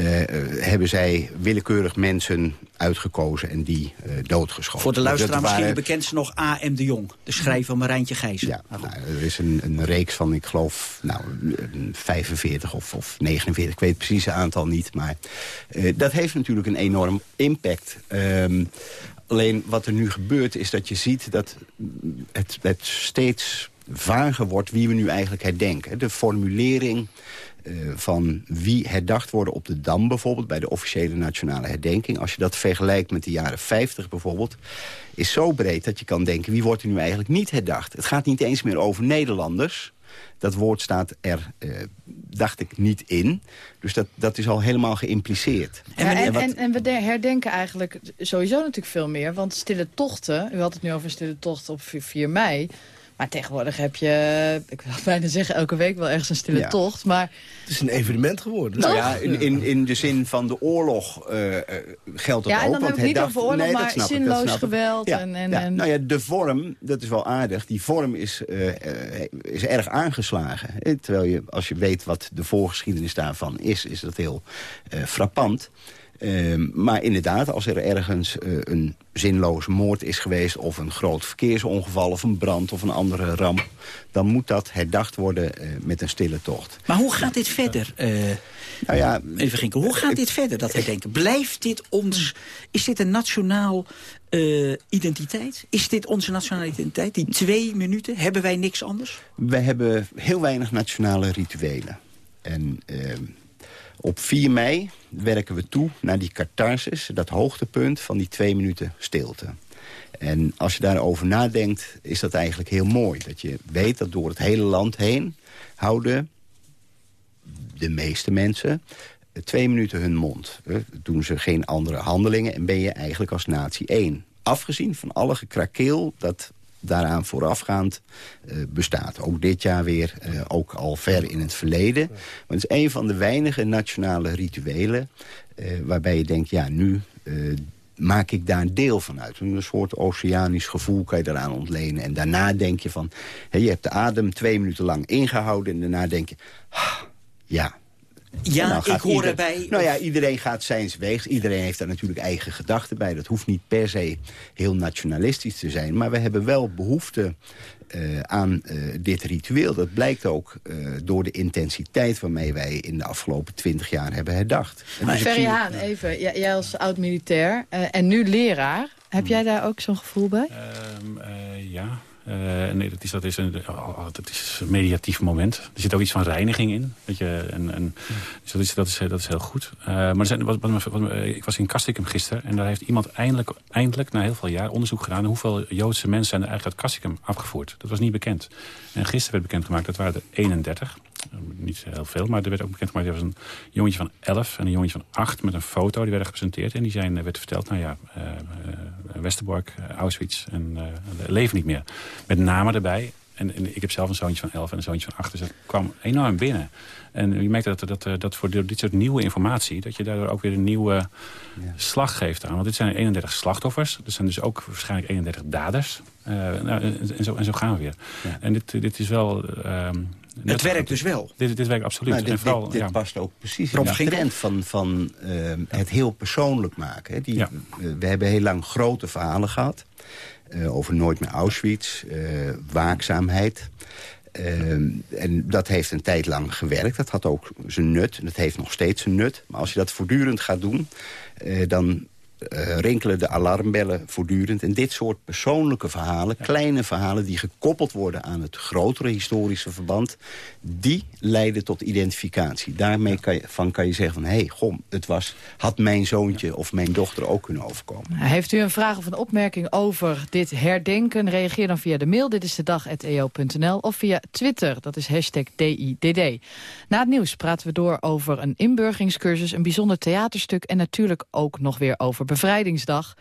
hebben zij willekeurig mensen uitgekozen en die uh, doodgeschoten. Voor de luisteraar dus misschien waren... bekendste nog A.M. de Jong, de schrijver van Marijntje Gijzen. Ja, nou, er is een, een, reeks van, ik geloof, nou, 45 of, of 49, ik weet het precieze aantal niet. Maar uh, dat heeft natuurlijk een enorm impact. Um, Alleen wat er nu gebeurt is dat je ziet dat het, het steeds vager wordt wie we nu eigenlijk herdenken. De formulering uh, van wie herdacht worden op de Dam bijvoorbeeld... bij de officiële nationale herdenking. Als je dat vergelijkt met de jaren 50 bijvoorbeeld... is zo breed dat je kan denken wie wordt er nu eigenlijk niet herdacht. Het gaat niet eens meer over Nederlanders... Dat woord staat er, eh, dacht ik, niet in. Dus dat, dat is al helemaal geïmpliceerd. Ja, en, en, en, we herdenken eigenlijk sowieso natuurlijk veel meer. Want stille tochten, u had het nu over stille tochten op 4 mei... Maar tegenwoordig heb je, ik wil bijna zeggen, elke week wel ergens een stille tocht. Maar... Het is een evenement geworden. Nou ja, in, in, in de zin van de oorlog uh, geldt dat ja, ook. Ja, dan heb ik niet over oorlog, nee, maar zinloos geweld. Ja, en, en. Nou ja, de vorm, dat is wel aardig. Die vorm is, uh, is erg aangeslagen. Terwijl je, als je weet wat de voorgeschiedenis daarvan is, is dat heel frappant. Uh, maar inderdaad, als er ergens uh, een zinloos moord is geweest... of een groot verkeersongeval of een brand of een andere ramp... dan moet dat herdacht worden uh, met een stille tocht. Maar hoe gaat dit verder? nou ja, Even Ginkel, hoe gaat dit verder, dat herdenken? Blijft dit ons... Is dit een nationaal identiteit? Is dit onze nationale identiteit? Die twee minuten, hebben wij niks anders? Wij hebben heel weinig nationale rituelen. En ehm, op 4 mei werken we toe naar die catharsis, dat hoogtepunt van die twee minuten stilte. En als je daarover nadenkt, is dat eigenlijk heel mooi. Dat je weet dat door het hele land heen houden de meeste mensen twee minuten hun mond. Uh, doen ze geen andere handelingen en ben je eigenlijk als natie één. Afgezien van alle gekrakeel dat daaraan voorafgaand uh, bestaat. Ook dit jaar weer, uh, ook al ver in het verleden. Maar het is een van de weinige nationale rituelen... Uh, waarbij je denkt, ja, nu maak ik daar een deel van uit. Een soort oceanisch gevoel kan je daaraan ontlenen. En daarna denk je van, hè, je hebt de adem twee minuten lang ingehouden... en daarna denk je, ah, ja, ja, nou, ik hoor ieder, erbij... Nou ja, iedereen gaat zijns weegs. Iedereen heeft daar natuurlijk eigen gedachten bij. Dat hoeft niet per se heel nationalistisch te zijn. Maar we hebben wel behoefte uh, aan uh, dit ritueel. Dat blijkt ook uh, door de intensiteit waarmee wij in de afgelopen twintig jaar hebben herdacht. Maar dus Ferry Haan, even. Jij als oud-militair en nu leraar. Heb jij daar ook zo'n gevoel bij? Uh, ja, uh, nee, dat is, dat, is een, dat is een mediatief moment. Er zit ook iets van reiniging in. Weet je, en, en, dus dat, is, dat, is, dat is heel goed. Uh, maar er wat, ik was in Kastikum gisteren... en daar heeft iemand eindelijk, eindelijk na heel veel jaar onderzoek gedaan... hoeveel Joodse mensen zijn er eigenlijk uit Kastikum afgevoerd. Dat was niet bekend. En gisteren werd bekendgemaakt, dat waren er 31 niet heel veel, maar er werd ook bekendgemaakt... er was een jongetje van 11 en een jongetje van 8 met een foto. Die werden gepresenteerd en die zijn, werd verteld... nou ja, uh, Westerbork, Auschwitz en leven niet meer. Met namen erbij. En, en, ik heb zelf een zoontje van 11 en een zoontje van 8. Dus dat kwam enorm binnen. En je merkt dat, dat, dat voor dit soort nieuwe informatie... dat je daardoor ook weer een nieuwe ja. slag geeft aan. Want dit zijn 31 slachtoffers. Er zijn dus ook waarschijnlijk 31 daders. Uh, nou, en, zo, en zo gaan we weer. Ja. En dit, dit is wel... Het werkt dus wel. Dit, dit werkt absoluut. Nou, dit, en vooral, dit, dit ja. past ook precies in de trend van, van uh, het heel persoonlijk maken. Hè. Die, ja. uh, we hebben heel lang grote verhalen gehad. Uh, over Nooit meer Auschwitz, waakzaamheid. en dat heeft een tijd lang gewerkt. Dat had ook zijn nut. En dat heeft nog steeds zijn nut. Maar als je dat voortdurend gaat doen... dan uh, rinkelen de alarmbellen voortdurend. En dit soort persoonlijke verhalen, ja. kleine verhalen... die gekoppeld worden aan het grotere historische verband... die leiden tot identificatie. Daarmee kan je, van kan je zeggen van... hé, hey, gom, het was, had mijn zoontje ja. of mijn dochter ook kunnen overkomen. Heeft u een vraag of een opmerking over dit herdenken? Reageer dan via de mail, dit is de dag.eo.nl... of via Twitter, dat is hashtag DIDD. Na het nieuws praten we door over een inburgingscursus... een bijzonder theaterstuk en natuurlijk ook nog weer over Bevrijdingsdag.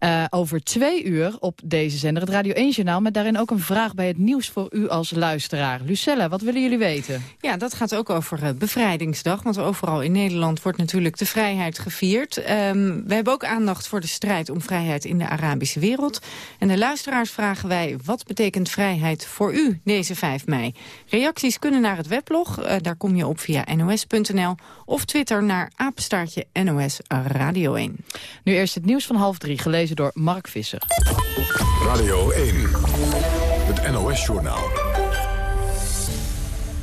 Uh, over twee uur op deze zender, het Radio 1-journaal... met daarin ook een vraag bij het nieuws voor u als luisteraar. Lucella, wat willen jullie weten? Ja, dat gaat ook over uh, Bevrijdingsdag. Want overal in Nederland wordt natuurlijk de vrijheid gevierd. Um, we hebben ook aandacht voor de strijd om vrijheid in de Arabische wereld. En de luisteraars vragen wij, wat betekent vrijheid voor u deze 5 mei? Reacties kunnen naar het weblog, uh, daar kom je op via nos.nl... of Twitter naar apenstaartje NOS Radio 1. Nu eerst het nieuws van half drie, gelezen door Mark Visser. Radio 1, het NOS-journaal.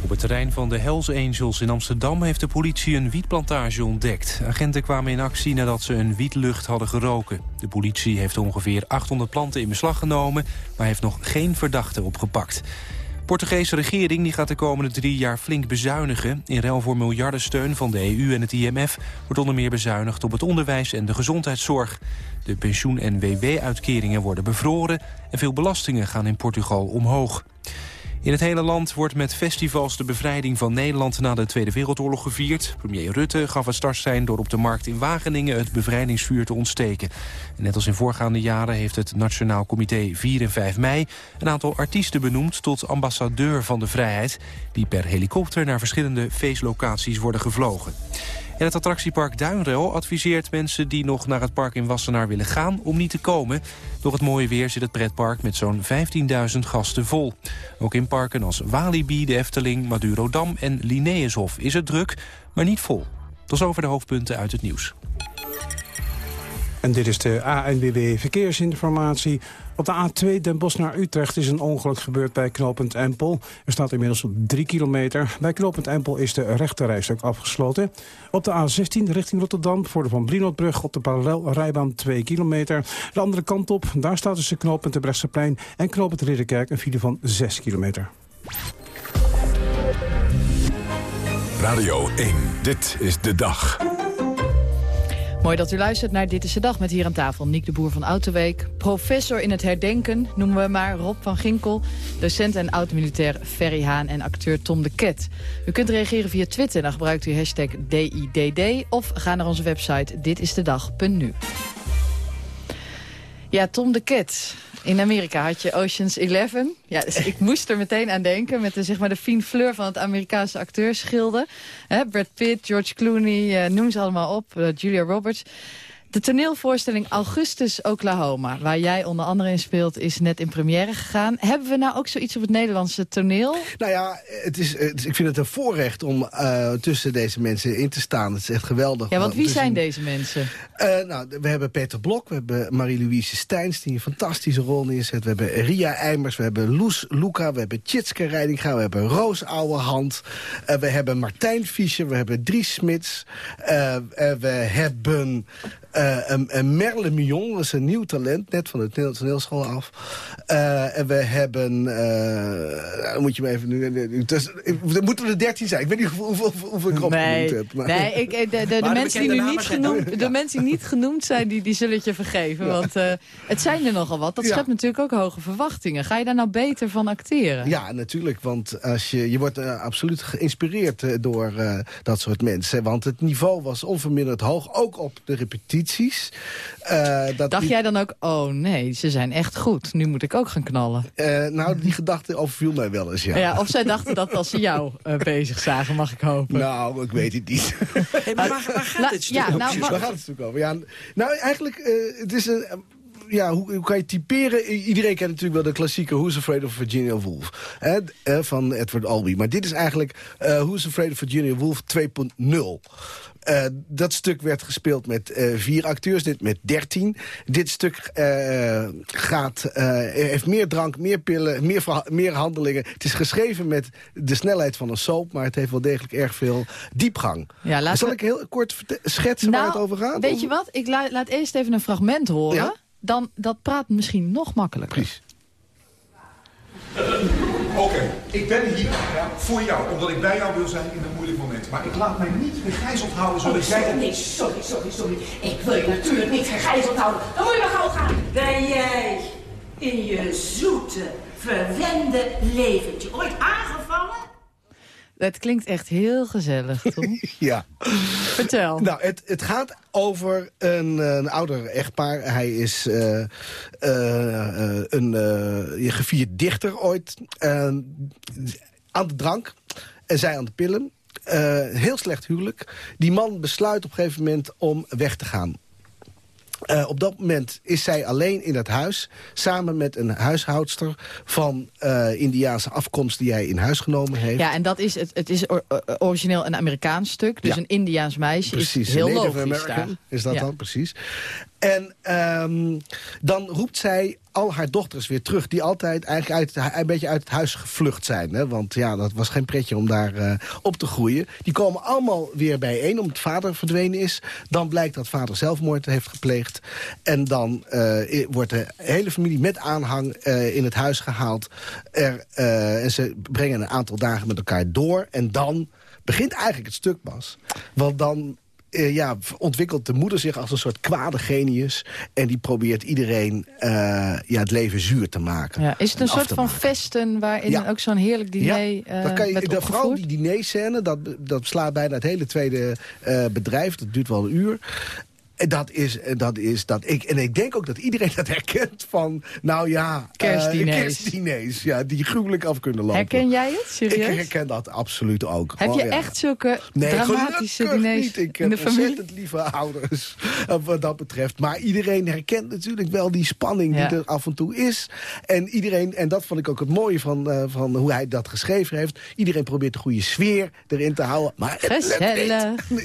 Op het terrein van de Hells Angels in Amsterdam heeft de politie een wietplantage ontdekt. Agenten kwamen in actie nadat ze een wietlucht hadden geroken. De politie heeft ongeveer 800 planten in beslag genomen, maar heeft nog geen verdachte opgepakt. Portugese regering die gaat de komende drie jaar flink bezuinigen. In ruil voor miljardensteun van de EU en het IMF wordt onder meer bezuinigd op het onderwijs en de gezondheidszorg. De pensioen- en WW-uitkeringen worden bevroren en veel belastingen gaan in Portugal omhoog. In het hele land wordt met festivals de bevrijding van Nederland na de Tweede Wereldoorlog gevierd. Premier Rutte gaf het startsein door op de markt in Wageningen het bevrijdingsvuur te ontsteken. En net als in voorgaande jaren heeft het Nationaal Comité 4 en 5 mei een aantal artiesten benoemd tot ambassadeur van de vrijheid, die per helikopter naar verschillende feestlocaties worden gevlogen. En het attractiepark Duinrel adviseert mensen die nog naar het park in Wassenaar willen gaan om niet te komen. Door het mooie weer zit het pretpark met zo'n 15.000 gasten vol. Ook in parken als Walibi, de Efteling, Madurodam en Linnaeushof is het druk, maar niet vol. Tot over de hoofdpunten uit het nieuws. En dit is de ANWB Verkeersinformatie. Op de A2 Den Bosch naar Utrecht is een ongeluk gebeurd bij knooppunt Empel. Er staat inmiddels 3 kilometer. Bij knooppunt Empel is de rechterrijstok afgesloten. Op de A16 richting Rotterdam voor de Van Brienotbrug op de parallelrijbaan 2 kilometer. De andere kant op, daar staat tussen knooppunt de Brechtseplein en knooppunt Ridderkerk een file van 6 kilometer. Radio 1, dit is de dag. Mooi dat u luistert naar Dit is de Dag met hier aan tafel Niek de Boer van Autoweek. Professor in het herdenken, noemen we maar Rob van Ginkel. Docent en oud-militair Ferry Haan en acteur Tom de Ket. U kunt reageren via Twitter, dan gebruikt u hashtag DIDD... of ga naar onze website ditistedag.nu. Ja, Tom de Ket. In Amerika had je Ocean's Eleven. Ja, dus ik moest er meteen aan denken met de, zeg maar, de fine fleur van het Amerikaanse acteursschilde. Brad Pitt, George Clooney, uh, noem ze allemaal op, uh, Julia Roberts. De toneelvoorstelling Augustus Oklahoma, waar jij onder andere in speelt, is net in première gegaan. Hebben we nou ook zoiets op het Nederlandse toneel? Nou ja, het is, het, ik vind het een voorrecht om uh, tussen deze mensen in te staan. Het is echt geweldig. Ja, want wie zijn deze mensen? Uh, nou, we hebben Peter Blok, we hebben Marie-Louise Steins, die een fantastische rol neerzet. We hebben Ria Eimers, we hebben Loes Luca, we hebben Tjitske Reidinga, we hebben Roos Ouwehand. Uh, we hebben Martijn Fischer, we hebben Dries Smits. we hebben... Uh, een, een Merle Mion, dat is een nieuw talent, net van de toneelschool af. Uh, en we hebben, uh, moet je me even nu, dus, moeten we er dertien zijn? Ik weet niet hoeveel, hoeveel, hoeveel ik nee, opgenoemd heb. Maar. Nee, ik, de, de, de mensen die nu niet genoemd, de mensen die niet genoemd zijn, die, die zullen het je vergeven. Ja. Want uh, het zijn er nogal wat. Dat schept natuurlijk ook hoge verwachtingen. Ga je daar nou beter van acteren? Ja, natuurlijk. Want als je, je wordt absoluut geïnspireerd door dat soort mensen. Want het niveau was onverminderd hoog, ook op de repetitie. Uh, dat Dacht die... jij dan ook, oh nee, ze zijn echt goed. Nu moet ik ook gaan knallen. Uh, nou, die gedachte overviel mij wel eens, ja. ja of zij dachten dat als ze jou uh, bezig zagen, mag ik hopen. Nou, ik weet het niet. Hey, maar waar, waar gaat dit stuk ja, nou, Waar gaat het stuk over? Ja, nou, eigenlijk, het is een ja, hoe, hoe, kan je typeren? Iedereen kent natuurlijk wel de klassieke Who's Afraid of Virginia Woolf hè, van Edward Albee. Maar dit is eigenlijk uh, Who's Afraid of Virginia Woolf 2.0. Uh, dat stuk werd gespeeld met uh, vier acteurs, dit met dertien. Dit stuk uh, gaat, heeft meer drank, meer pillen, meer, meer handelingen. Het is geschreven met de snelheid van een soap... maar het heeft wel degelijk erg veel diepgang. Ja, Zal we... ik heel kort schetsen nou, waar het over gaat? Weet je wat? Ik la laat eerst even een fragment horen. Ja? Dan, dat praat misschien nog makkelijker. Precies. Oké, okay. ik ben hier voor jou, omdat ik bij jou wil zijn in een moeilijk moment. Maar ik laat mij niet gegijzeld houden zodat oh, sorry, jij... Nee, sorry, sorry, sorry. Ik wil je natuurlijk niet gegijzeld houden. Dan moet je maar gauw gaan. Ben jij in je zoete, verwende leventje ooit aangevallen? Het klinkt echt heel gezellig, Tom. ja. Vertel. Nou, het, het gaat over een, een ouder echtpaar. Hij is uh, uh, uh, een gevierd dichter ooit. aan de drank. En zij aan de pillen. heel slecht huwelijk. Die man besluit op een gegeven moment om weg te gaan. Uh, op dat moment is zij alleen in het huis... samen met een huishoudster van uh, Indiaanse afkomst... die hij in huis genomen heeft. Ja, en dat is, het, het is origineel een Amerikaans stuk. Dus ja. een Indiaans meisje precies, is heel Native logisch American daar. is dat ja. dan, precies. En um, dan roept zij al haar dochters weer terug... die altijd eigenlijk uit, een beetje uit het huis gevlucht zijn. Hè? Want ja, dat was geen pretje om daar uh, op te groeien. Die komen allemaal weer bijeen omdat vader verdwenen is. Dan blijkt dat vader zelfmoord heeft gepleegd. En dan uh, wordt de hele familie met aanhang uh, in het huis gehaald. Er, en ze brengen een aantal dagen met elkaar door. En dan begint eigenlijk het stuk pas. Want dan uh, ja, ontwikkelt de moeder zich als een soort kwade genius. En die probeert iedereen uh, ja, het leven zuur te maken. Ja, is het een soort van festen waarin ja. ook zo'n heerlijk diner ja, dat kan je, uh, de, Vooral die dinerscène, dat, dat slaat bijna het hele tweede bedrijf. Dat duurt wel een uur. En dat is, dat is dat ik. En ik denk ook dat iedereen dat herkent van, nou ja, kerstdiners. Uh, kerstdiners ja, die gruwelijk af kunnen lopen. Herken jij het? Serieus? Ik herken dat absoluut ook. Heb oh, je ja. echt zulke nee, dramatische diners niet. Ik in de familie? ontzettend lieve ouders wat dat betreft. Maar iedereen herkent natuurlijk wel die spanning Ja. die er af en toe is. En iedereen, en dat vond ik ook het mooie van, uh, van hoe hij dat geschreven heeft. Iedereen probeert de goede sfeer erin te houden. Maar het.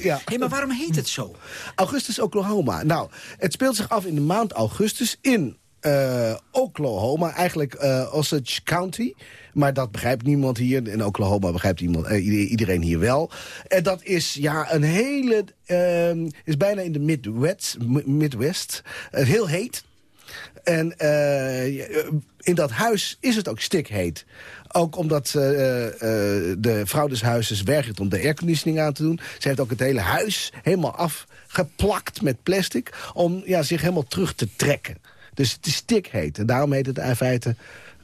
Ja. Hey, maar waarom heet het zo? Augustus, Oklahoma. Nou, het speelt zich af in de maand augustus in uh, Oklahoma. Eigenlijk uh, Osage County. Maar dat begrijpt niemand hier. In Oklahoma begrijpt iemand, uh, iedereen hier wel. En dat is ja, een hele... is bijna in de Midwest. Midwest heel heet. En eh, in dat huis is het ook stikheet. Ook omdat eh, eh, de vrouw des huizes weigert om de airconditioning aan te doen. Ze heeft ook het hele huis helemaal afgeplakt met plastic... om ja, zich helemaal terug te trekken. Dus het is stikheet. En daarom heet het in feite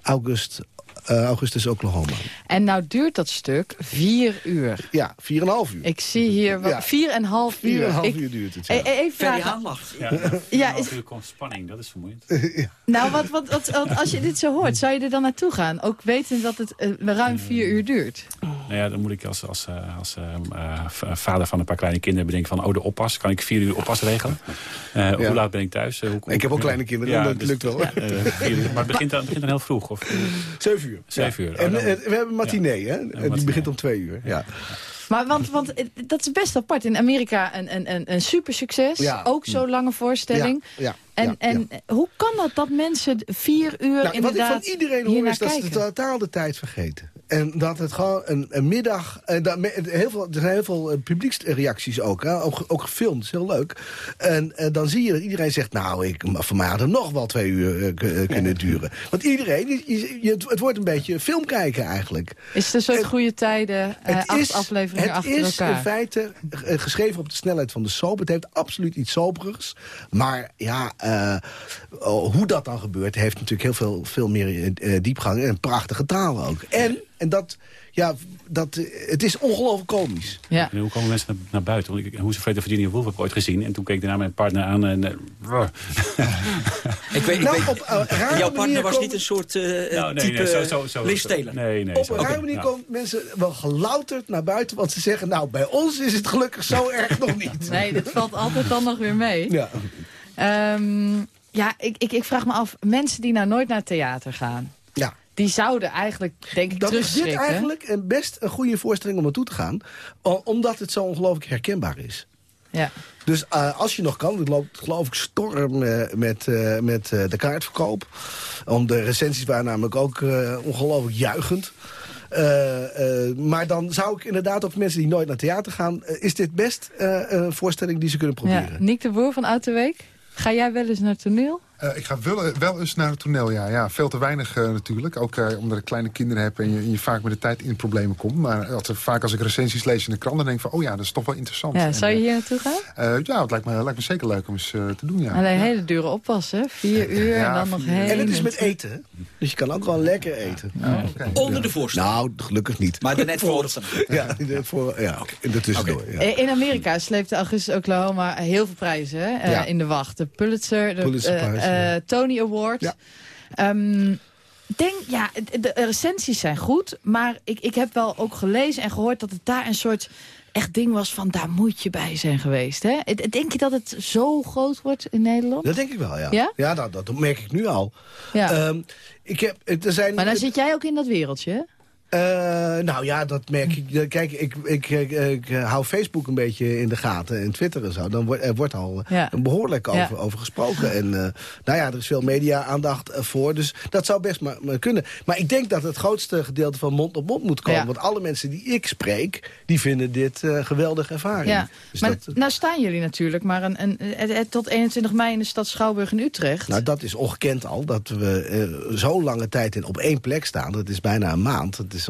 August, eh, Augustus Oklahoma. En nou duurt dat stuk vier uur. Ja, vier en een half uur. Ik zie hier wat, Ja. vier en een half uur. Vier en een half Ik- uur duurt het, E- ja. e- Even vragen. Ja, Ja, ja is- is... spanning, dat is vermoeiend. Nou, wat, wat, wat, wat- als je dit zo hoort, zou je er dan naartoe gaan? Ook weten dat het eh, ruim vier uur duurt. Nou ja, dan moet ik als, als, eh, als eh, eh, vader van een paar kleine kinderen bedenken van... oh, de oppas, kan ik vier uur oppas regelen? Eh, Ja. Hoe laat ben ik thuis? Hoe- Ik heb ook kleine kinderen, dat dus- lukt wel. vier uur. Maar het begint dan, het begint dan heel vroeg? Of, Zeven uur. Zeven uur. Oh, En dan- eh, we hebben matinee, hè? Die matinee. begint om twee uur. Ja. Maar want, want eh, dat is best apart. In Amerika een, een, een, een super succes. Ja. Ook zo'n lange voorstelling. Ja, ja, en ja, en hoe kan dat dat mensen vier uur Nou, wat ik inderdaad van iedereen hoor is dat ze kijken? totaal de tijd vergeten. En dat het gewoon een, een middag... En dat, me- heel veel, er zijn heel veel eh, publieksreacties ook, hè? Ook, ook gefilmd, dat is heel leuk. En eh, dan zie je dat iedereen zegt... nou, ik, voor mij had het nog wel twee uur eh, eh, kunnen duren. Want iedereen, je- je- je- het wordt een beetje film kijken eigenlijk. Is het een soort goede tijden, eh, Het acht is, afleveringen het achter is elkaar? in feite eh, geschreven op de snelheid van de soap. Het heeft absoluut iets soberigs. Maar ja, eh, oh, hoe dat dan gebeurt... heeft natuurlijk heel veel, veel meer eh, diepgang en prachtige taal ook. En, en dat, ja, dat, het is ongelooflijk komisch. Ja. En hoe komen mensen naar, naar buiten? Want ik, hoe ze Fred Virginia Woolf heb ik ooit gezien. En toen keek ik daarna mijn partner aan en... eh, Ik weet, ik Nou, weet, op, eh, jouw partner was niet een soort eh, Nou, nee, type nee, zo- zo- zo-. Nee, nee. Op zo- een rare oké, manier komen mensen wel gelouterd naar buiten... want ze zeggen, nou, bij ons is het gelukkig zo erg nog niet. Nee, dat valt altijd dan nog weer mee. Ja. Ehm, ja, ik, ik, ik vraag me af, mensen die nou nooit naar theater gaan... Ja. die zouden eigenlijk, denk ik, Dat is dit eigenlijk een best een goede voorstelling om naartoe te gaan. Omdat het zo ongelooflijk herkenbaar is. Ja. Dus eh, als je nog kan, het loopt geloof ik storm eh, met, eh, met eh, de kaartverkoop. Om de recensies waren namelijk ook eh, ongelooflijk juichend. Eh, eh, maar dan zou ik inderdaad ook mensen die nooit naar theater gaan... is dit best eh, een voorstelling die ze kunnen Ja. proberen. Niek de Boer van Oud de Week, ga jij wel eens naar het toneel? Eh, ik ga wel, wel eens naar het toneel, ja. ja veel te weinig eh, natuurlijk. Ook eh, omdat ik kleine kinderen heb en je, en je vaak met de tijd in problemen komt. Maar altijd, vaak als ik recensies lees in de krant, dan denk ik van... oh ja, dat is toch wel interessant. Ja, En, zou je eh, hier naartoe gaan? eh, ja, het lijkt me, lijkt me zeker leuk om eens eh, te doen, ja. Alleen hele dure oppas, hè? Vier uur Ja, en dan nog heen. En het is met eten? Dus je kan ook wel lekker eten. Onder de voorstelling. Nou, gelukkig niet. Maar daarnet voor. Ja, voor, ja de tussendoor. Ja. Eh, In Amerika sleepte Augustus Oklahoma heel veel prijzen eh, in de wacht. De Pulitzer, de Pulitzerprijs, eh, ja. Tony Award. Ehm, denk, ja, de recensies zijn goed. Maar ik, ik heb wel ook gelezen en gehoord dat het daar een soort echt ding was van... daar moet je bij zijn geweest. Hè? Denk je dat het zo groot wordt in Nederland? Dat denk ik wel, ja. Ja? dat, dat merk ik nu al. Ja. Ehm, ik heb, er zijn, maar dan zit jij ook in dat wereldje, Eh, nou ja, dat merk ik. Kijk, ik, ik, ik, ik, eh, hou Facebook een beetje in de gaten en Twitter en zo. Dan wordt, er wordt al Ja. een behoorlijk over, Ja. over gesproken. En eh, nou ja, er is veel media-aandacht eh, voor. Dus dat zou best maar, maar kunnen. Maar ik denk dat het grootste gedeelte van mond op mond moet komen. Ja. Want alle mensen die ik spreek, die vinden dit eh geweldige ervaring. Ja, Dus maar dat, nou staan jullie natuurlijk maar een, een, tot 21 mei in de stad Schouwburg in Utrecht. Nou, dat is ongekend al, dat we eh, zo'n lange tijd in, op één plek staan. Dat is bijna een maand. Dat is,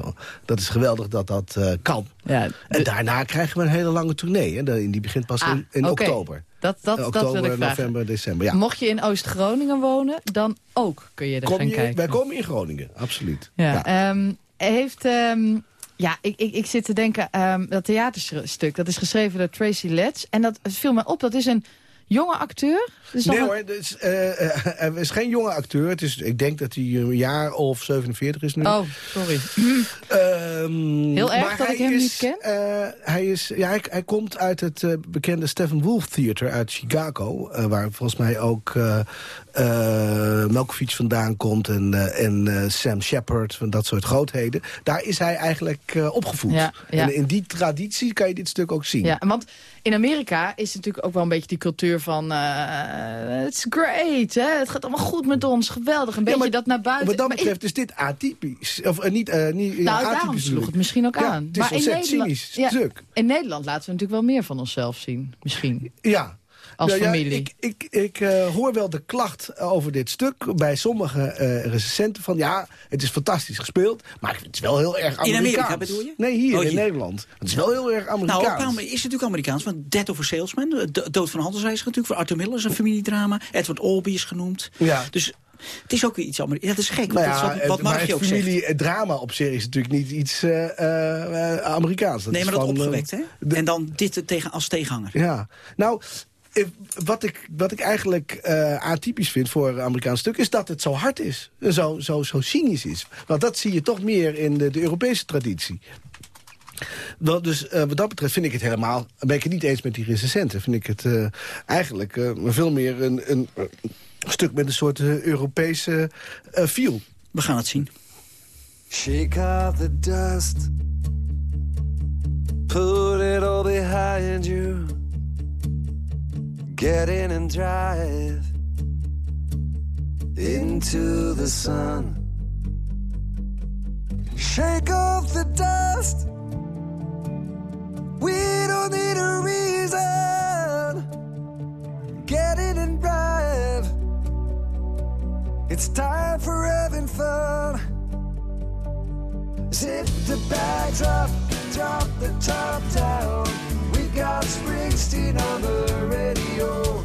dat is geweldig dat dat eh, kan. Ja, En daarna krijgen we een hele lange tournee. Hè. Die begint pas Ah, in, in oktober. Dat, dat, Eh, dat oktober, wil ik vragen. november, december. Ja. Mocht je in Oost-Groningen wonen, dan ook kun je er Kom gaan je, kijken. wij komen in Groningen, absoluut. Ja, ehm, heeft, ehm, ja ik, ik, ik zit te denken, ehm, dat theaterstuk, dat is geschreven door Tracy Letts. En dat viel me op, dat is een jonge acteur. Nee hoor, het is, eh, eh, hij is geen jonge acteur. Het is, ik denk dat hij een jaar of 47 is nu. Oh, sorry. Ehm, Heel erg dat ik hem is, niet ken? eh, hij, is, ja, hij, hij komt uit het eh, bekende Stephen Wolf Theater uit Chicago. eh, waar volgens mij ook eh eh, Malkovich vandaan komt. En, eh, en eh, Sam Shepard, van dat soort grootheden. Daar is hij eigenlijk eh, opgevoed. Ja, ja. En in die traditie kan je dit stuk ook zien. Ja, want in Amerika is natuurlijk ook wel een beetje die cultuur van... eh it's great, hè? het gaat allemaal goed met ons, geweldig. Een beetje maar dat naar buiten. Wat dat Maar betreft is dit atypisch. Of eh, niet, eh, niet Nou, atypisch daarom sloeg het misschien ook Ja, aan. Het is in Nederland, cynisch ja, stuk. in Nederland laten we natuurlijk wel meer van onszelf zien. Misschien. Ja. Als Nou ja, familie? ik ik, ik eh, hoor wel de klacht over dit stuk bij sommige eh recensenten van... ja, het is fantastisch gespeeld, maar het is wel heel erg Amerikaans. Amerika bedoel je? Nee, hier Oh, in. Nederland. Het is wel heel erg Amerikaans. Nou, is het natuurlijk Amerikaans. Want Dead of a Salesman, de do- dood van een handelsreiziger natuurlijk... voor Arthur Miller is een familiedrama. Edward Albee is genoemd. Ja. Dus het is ook weer iets Amerikaans. Ja, dat is gek, Nou want ja, dat is wat, wat maar het ook zegt. familiedrama op zich is natuurlijk niet iets eh, eh, eh, Amerikaans. Nee, is maar dat van, eh, opgewekt, hè? En dan dit tegen, als tegenhanger. Ja, nou, eh, wat ik, wat ik eigenlijk eh, atypisch vind voor een Amerikaans stuk... is dat het zo hard is, zo, zo, zo cynisch is. Want dat zie je toch meer in de, de Europese traditie. Wel, dus eh, wat dat betreft vind ik het helemaal... ben ik het niet eens met die recensenten. Vind ik het eh, eigenlijk eh, veel meer een, een, stuk met een soort eh, Europese eh feel. We gaan het zien. Shake off the dust. Put it all behind you. Get in and drive into the sun. Shake off the dust. We don't need a reason. Get in and drive. It's time for having fun. Zip the bags up, drop the top down. Got Springsteen on the radio.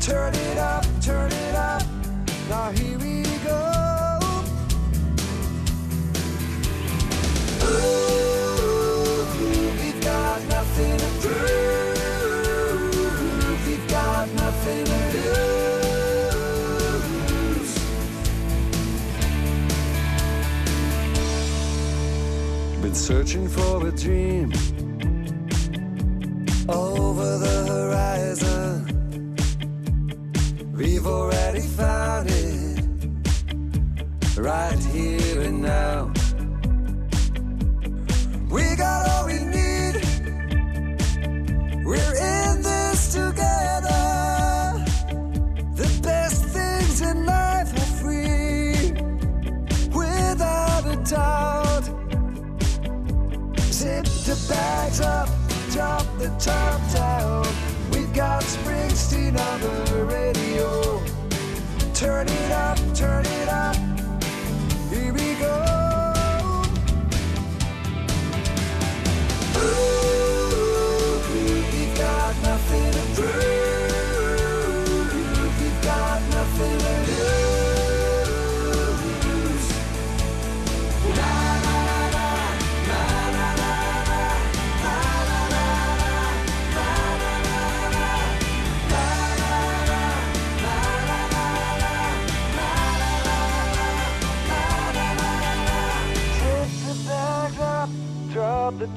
Turn it up, turn it up. Now here we go. Ooh, we've got nothing to prove. We've got nothing to lose. Been searching for a dream right here and now. We got all we need. We're in this together. The best things in life are free, without a doubt. Zip the bags up, drop the top down. We've got Springsteen on the radio. Turn it up, turn it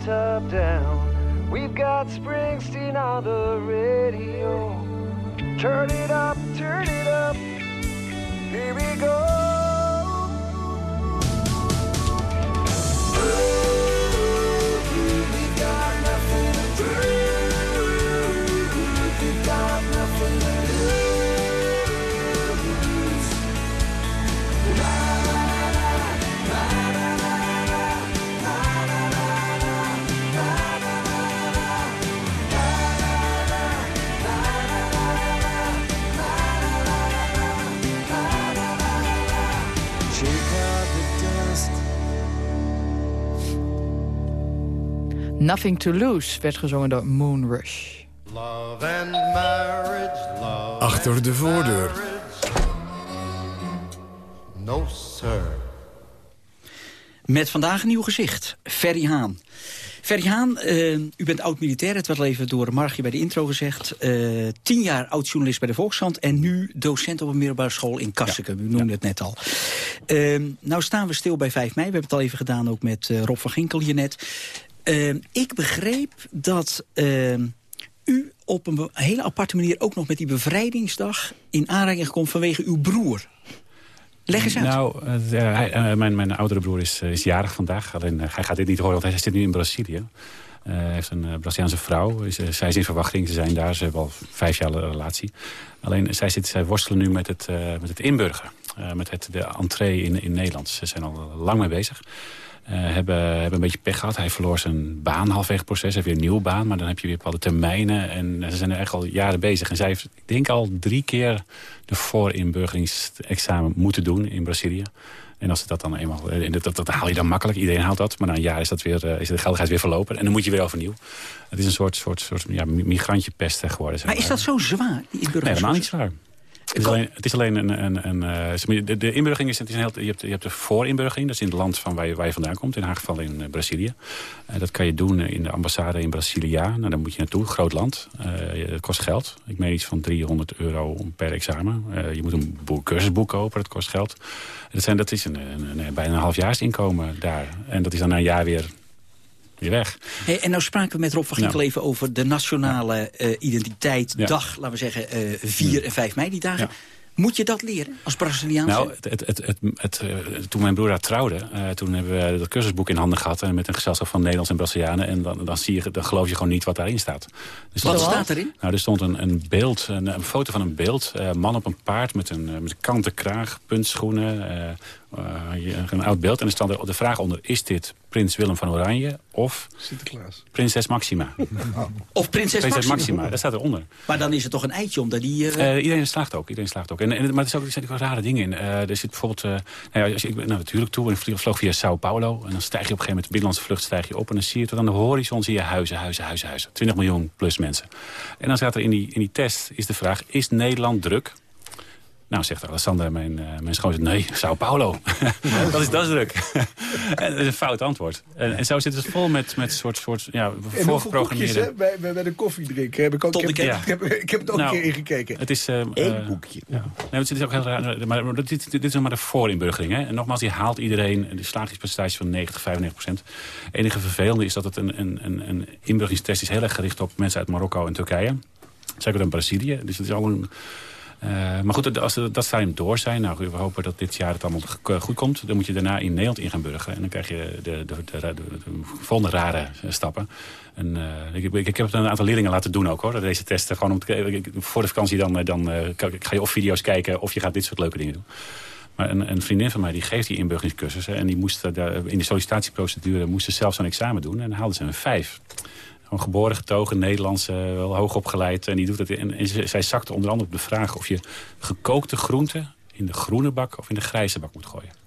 top down. We've got Springsteen on the radio. Turn it up, turn it up. Here we go. Nothing to Lose werd gezongen door Moon Rush. Love and marriage, love. Achter de voordeur. No, sir. Met vandaag een nieuw gezicht. Ferry Haan. Ferry Haan, eh, u bent oud-militair. Het werd al even door Margie bij de intro gezegd. Eh, tien jaar oud-journalist bij de Volkskrant. En nu docent op een middelbare school in Kastrikum. U noemde het net al. Eh, nou staan we stil bij 5 mei. We hebben het al even gedaan ook met eh, Rob van Ginkel hier net. Eh, ik begreep dat eh, u op een hele aparte manier... ook nog met die bevrijdingsdag in aanraking komt vanwege uw broer. Leg eens uit. Nou, eh, eh, mijn, mijn oudere broer is, eh, is jarig vandaag. Alleen, hij gaat dit niet horen, want hij zit nu in Brazilië. Hij heeft een Braziliaanse vrouw. Zij is in verwachting, ze zijn daar. Ze hebben al vijf jaar een relatie. Alleen, zij, zit, zij worstelen nu met het, met het inburgeren. Eh, met het, de entree in, in Nederland. Ze zijn al lang mee bezig. Eh, hebben, hebben een beetje pech gehad. Hij verloor zijn baan halfwege het proces. Hij heeft weer een nieuwe baan, maar dan heb je weer bepaalde termijnen. En ze zijn er echt al jaren bezig. En zij heeft, ik denk al drie keer de voorinburgeringsexamen moeten doen in Brazilië. En als ze dat dan eenmaal, en dat, dat, dat haal je dan makkelijk. Iedereen haalt dat. Maar na een jaar is, dat weer, eh, is de geldigheid weer verlopen. En dan moet je weer overnieuw. Het is een soort, soort, soort ja, migrantje pest geworden. zeg Maar is dat zo zwaar, die Nee, helemaal niet zwaar. Het is alleen, het is alleen een... een, een eh, de, de inburgering is, het is een heel, je, hebt, je hebt de voorinburgering. Dat is in het land van waar je, waar je vandaan komt. In haar geval in eh, Brazilië. Eh, dat kan je doen in de ambassade in Brasilia. Nou, daar moet je naartoe. Groot land. Eh, het kost geld. Ik meen iets van 300 euro per examen. Je moet een boek, cursusboek kopen. Dat kost geld. Dat, zijn, dat is een, een, een, bijna een halfjaarsinkomen daar. En dat is dan na een jaar weer weer weg. Hey, en nou spraken we met Rob van Ginkel Ja. even over de nationale eh, identiteit. Dag, laten we zeggen, eh 4 en 5 mei, die dagen. Moet je dat leren als Braziliaanse? Nou, het, het, het, eh, toen mijn broer daar trouwde, eh, toen hebben we dat cursusboek in handen gehad. En met een gezelschap van Nederlands en Brazilianen. En dan, dan, zie je, dan geloof je gewoon niet wat daarin staat. Dus Wat staat erin? Nou, er stond een, een beeld, een, een foto van een beeld. eh, man op een paard met een, eh, met een kanten kraag, puntschoenen. eh, eh, een oud beeld. En er stond er de vraag onder, is dit prins Willem van Oranje of Sinterklaas. prinses Maxima? Of prinses, Prinses Maxima. Maxima, dat staat eronder. Maar dan is het toch een eitje, omdat die... eh, Eh, iedereen slaagt ook. Iedereen slaagt ook. En, en, maar er, is ook, zitten ook wel rare dingen in. Eh, er zit bijvoorbeeld... eh, nou ja, als je, ik ben nou, natuurlijk toe en ik vloog via Sao Paulo. En dan stijg je op een gegeven moment... de binnenlandse vlucht stijg je op. En dan zie je tot aan de horizon zie je huizen, huizen, huizen, huizen. 20 miljoen plus mensen. En dan staat er in die, in die test is de vraag... Is Nederland druk? Nou, zegt Alessandra, mijn, eh mijn schoonzoon, nee, Sao Paulo. dat, is, dat is druk. en dat is een fout antwoord. En, en zo zit het vol met, met soort, soort ja, En hoeveel koekjes voorgeprogrammeerde... hè, bij, bij, bij de koffiedrinken heb ik ook... Ik heb, Ja. ik, heb, ik heb het ook Nou, een keer ingekeken. Het is... eh, Eén eh, boekje. Ja. Nee, het is ook heel raar. Maar, maar dit, dit, dit is nog maar de voorinburgering. Hè? En nogmaals, die haalt iedereen de slagingspercentage van 90, 95 procent. Het enige vervelende is dat het een, een, een, een inburgeringstest is heel erg gericht op mensen uit Marokko en Turkije. Zeker dan Brazilië. Dus het is al een... eh, maar goed, als de, dat stadium door zijn, nou, we hopen dat dit jaar het allemaal ge- goed komt. Dan moet je daarna in Nederland in gaan burgeren. En dan krijg je de, de, de, de, de volgende rare eh, stappen. En, eh, ik, ik, heb het een aantal leerlingen laten doen ook, hoor, deze testen. Gewoon om voor de vakantie dan, eh, dan eh, ga je of video's kijken of je gaat dit soort leuke dingen doen. Maar een, een vriendin van mij die geeft die inburgeringscursussen. En die moest eh, in de sollicitatieprocedure moest ze zelf zo'n examen doen. En haalde ze een vijf. Gewoon geboren, getogen, Nederlands, eh, wel hoog opgeleid. En, die doet het, en, en zij zakte onder andere op de vraag of je gekookte groenten in de groene bak of in de grijze bak moet gooien.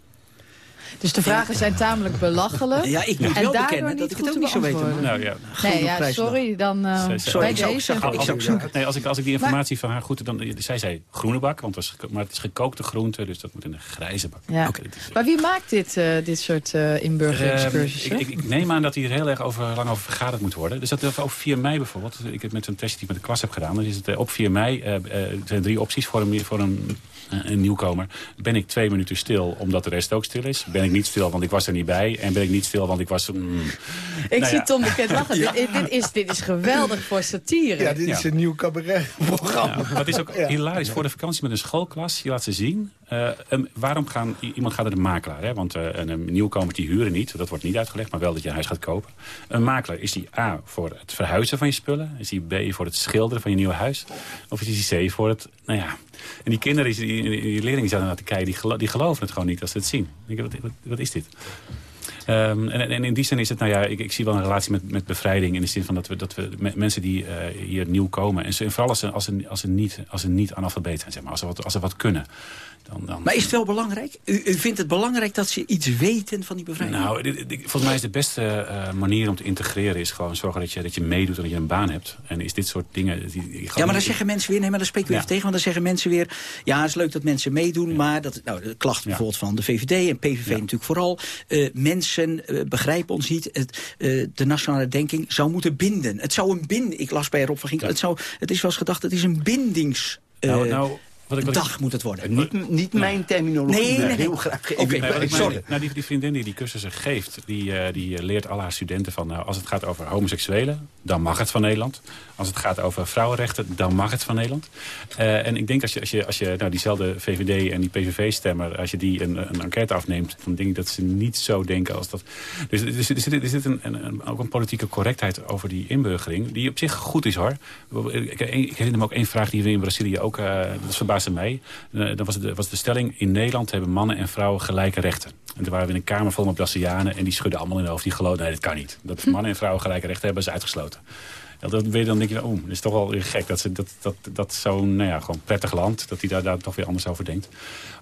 Dus de vragen zijn tamelijk belachelijk. Ja, ik moet en wel bekennen dat ik het ook niet zo weet. Nou ja. Nee, ja, sorry, dan eh, Zij- zij- bij ik zou- ik deze. zag- ik zou zoeken. Nee, als ik, als ik die informatie van haar goed... Dan, zij zei groene bak, want het was, maar het is gekookte groente... dus dat moet in een grijze bak. Ja. Maar wie maakt dit, eh, dit soort eh inburgeringscursussen? Ehm, ik, ik, ik neem aan dat hier heel erg over, lang over vergaderd moet worden. Dus dat er over 4 mei bijvoorbeeld. Ik heb met een test die ik met de klas heb gedaan. Dan is het eh, op 4 mei. eh, eh, er zijn drie opties voor een, voor een, eh, een nieuwkomer. Ben ik twee minuten stil omdat de rest ook stil is? Ben ik niet stil want ik was er niet bij? En ben ik niet stil want ik was... mm. ik Nou zie ja. Tom bekend lachen. Dit, dit, is, dit is geweldig voor satire. Ja, dit is Ja. een nieuw cabaretprogramma. Het is ook hilarisch. Voor de vakantie met een schoolklas, je laat ze zien. Eh, waarom gaan, iemand gaat naar de makelaar? Hè? Want eh, een, nieuwkomer die huren niet. Dat wordt niet uitgelegd, maar wel dat je een huis gaat kopen. Een makelaar, is die A voor het verhuizen van je spullen? Is die B voor het schilderen van je nieuwe huis? Of is die C voor het... Nou ja, en die kinderen, die, die, die leerlingen zaten naar te kijken... Die, die geloven het gewoon niet als ze het zien. Ik wat, wat, wat is dit? Ehm, en, in die zin is het, nou ja, ik, ik zie wel een relatie met, met bevrijding. In de zin van dat we, dat we me- mensen die eh, hier nieuw komen. En, ze, vooral als ze, als ze, als ze niet, als ze niet analfabeet zijn, zeg maar. Als ze wat, als ze wat kunnen. Dan, dan, Maar is het wel belangrijk? U, u vindt het belangrijk dat ze iets weten van die bevrijding? Nou, volgens mij is de beste eh, manier om te integreren... is gewoon zorgen dat je, dat je meedoet en dat je een baan hebt. En is dit soort dingen... Die, Ja, maar dan niet- zeggen mensen weer, nee, maar dan spreken we Ja. even tegen. Want dan zeggen mensen weer, ja, het is leuk dat mensen meedoen. Maar dat, nou, de klacht bijvoorbeeld van de VVD en PVV natuurlijk vooral. eh, mensen eh, begrijpen ons niet. Het, de nationale denking zou moeten binden. Het zou een bind. Ik las bij Rob van Ginkel. Het, zou, het is wel eens gedacht, het is een bindings... Nou, nou, wat ik, wat ik- dag moet het worden. Niet, niet mijn terminologie, Nee, maar nee, nee. heel graag. Nee, ik sorry. nou, die, die vriendin die die cursussen geeft, die, eh, die leert al haar studenten van... Nou, als het gaat over homoseksuelen, dan mag het van Nederland. Als het gaat over vrouwenrechten, dan mag het van Nederland. Eh, en ik denk als je, als je, als je nou, diezelfde VVD en die PVV-stemmer... als je die een, een enquête afneemt, dan denk ik dat ze niet zo denken als dat... Dus er zit, er zit, er zit een, ook een politieke correctheid over die inburgering... die op zich goed is, hoor. Ik, ik, ik herinner me ook één vraag die we in Brazilië ook... eh, dat verbaasde mij. Eh, dat was de, was de stelling, in Nederland hebben mannen en vrouwen gelijke rechten. En toen waren we in een kamer vol met Brazilianen... en die schudden allemaal in hun hoofd. Die geloofden, nee, dat kan niet. Dat mannen en vrouwen gelijke rechten hebben, is uitgesloten. Ja, weet je dan denk je, oeh, dat is toch wel gek. Dat, ze, dat, dat, dat zo'n nou ja, gewoon prettig land, dat hij daar, daar toch weer anders over denkt.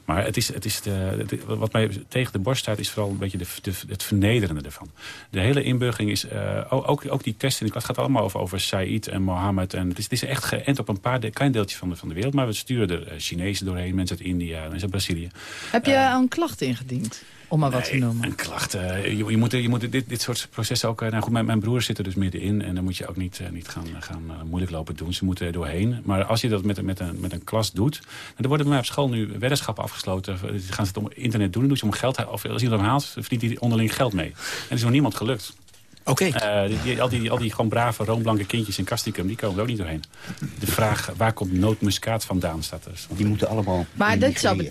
Maar het is, het is de, de- wat mij tegen de borst staat, is vooral een beetje de, de, het vernederende ervan. De hele inburgering is, eh, ook, ook, die testen in de klas gaat allemaal over, over Said en Mohammed. En het, is, het is echt geënt op een paar de, klein deeltje van de, van de wereld. Maar we sturen er eh, Chinezen doorheen, mensen uit India, mensen uit Brazilië. Heb je een klacht ingediend? Om maar wat te noemen. Een klacht. eh, je, je moet, je moet dit, dit soort processen ook... eh, nou goed, mijn, mijn broer zit er dus middenin. En dan moet je ook niet, eh, niet gaan, gaan moeilijk lopen doen. Ze moeten er doorheen. Maar als je dat met, met, een, met een klas doet... dan er worden bij mij op school nu weddenschappen afgesloten. Die gaan ze het om internet doen. Dan doen ze om geld... Of als iemand hem haalt, verdient hij onderling geld mee. En er is nog niemand gelukt. Oké. Eh, al, die, al die gewoon brave, roomblanke kindjes in Castricum... die komen er ook niet doorheen. De vraag, waar komt nootmuskaat vandaan, staat er. Die moeten allemaal Maar dit zou...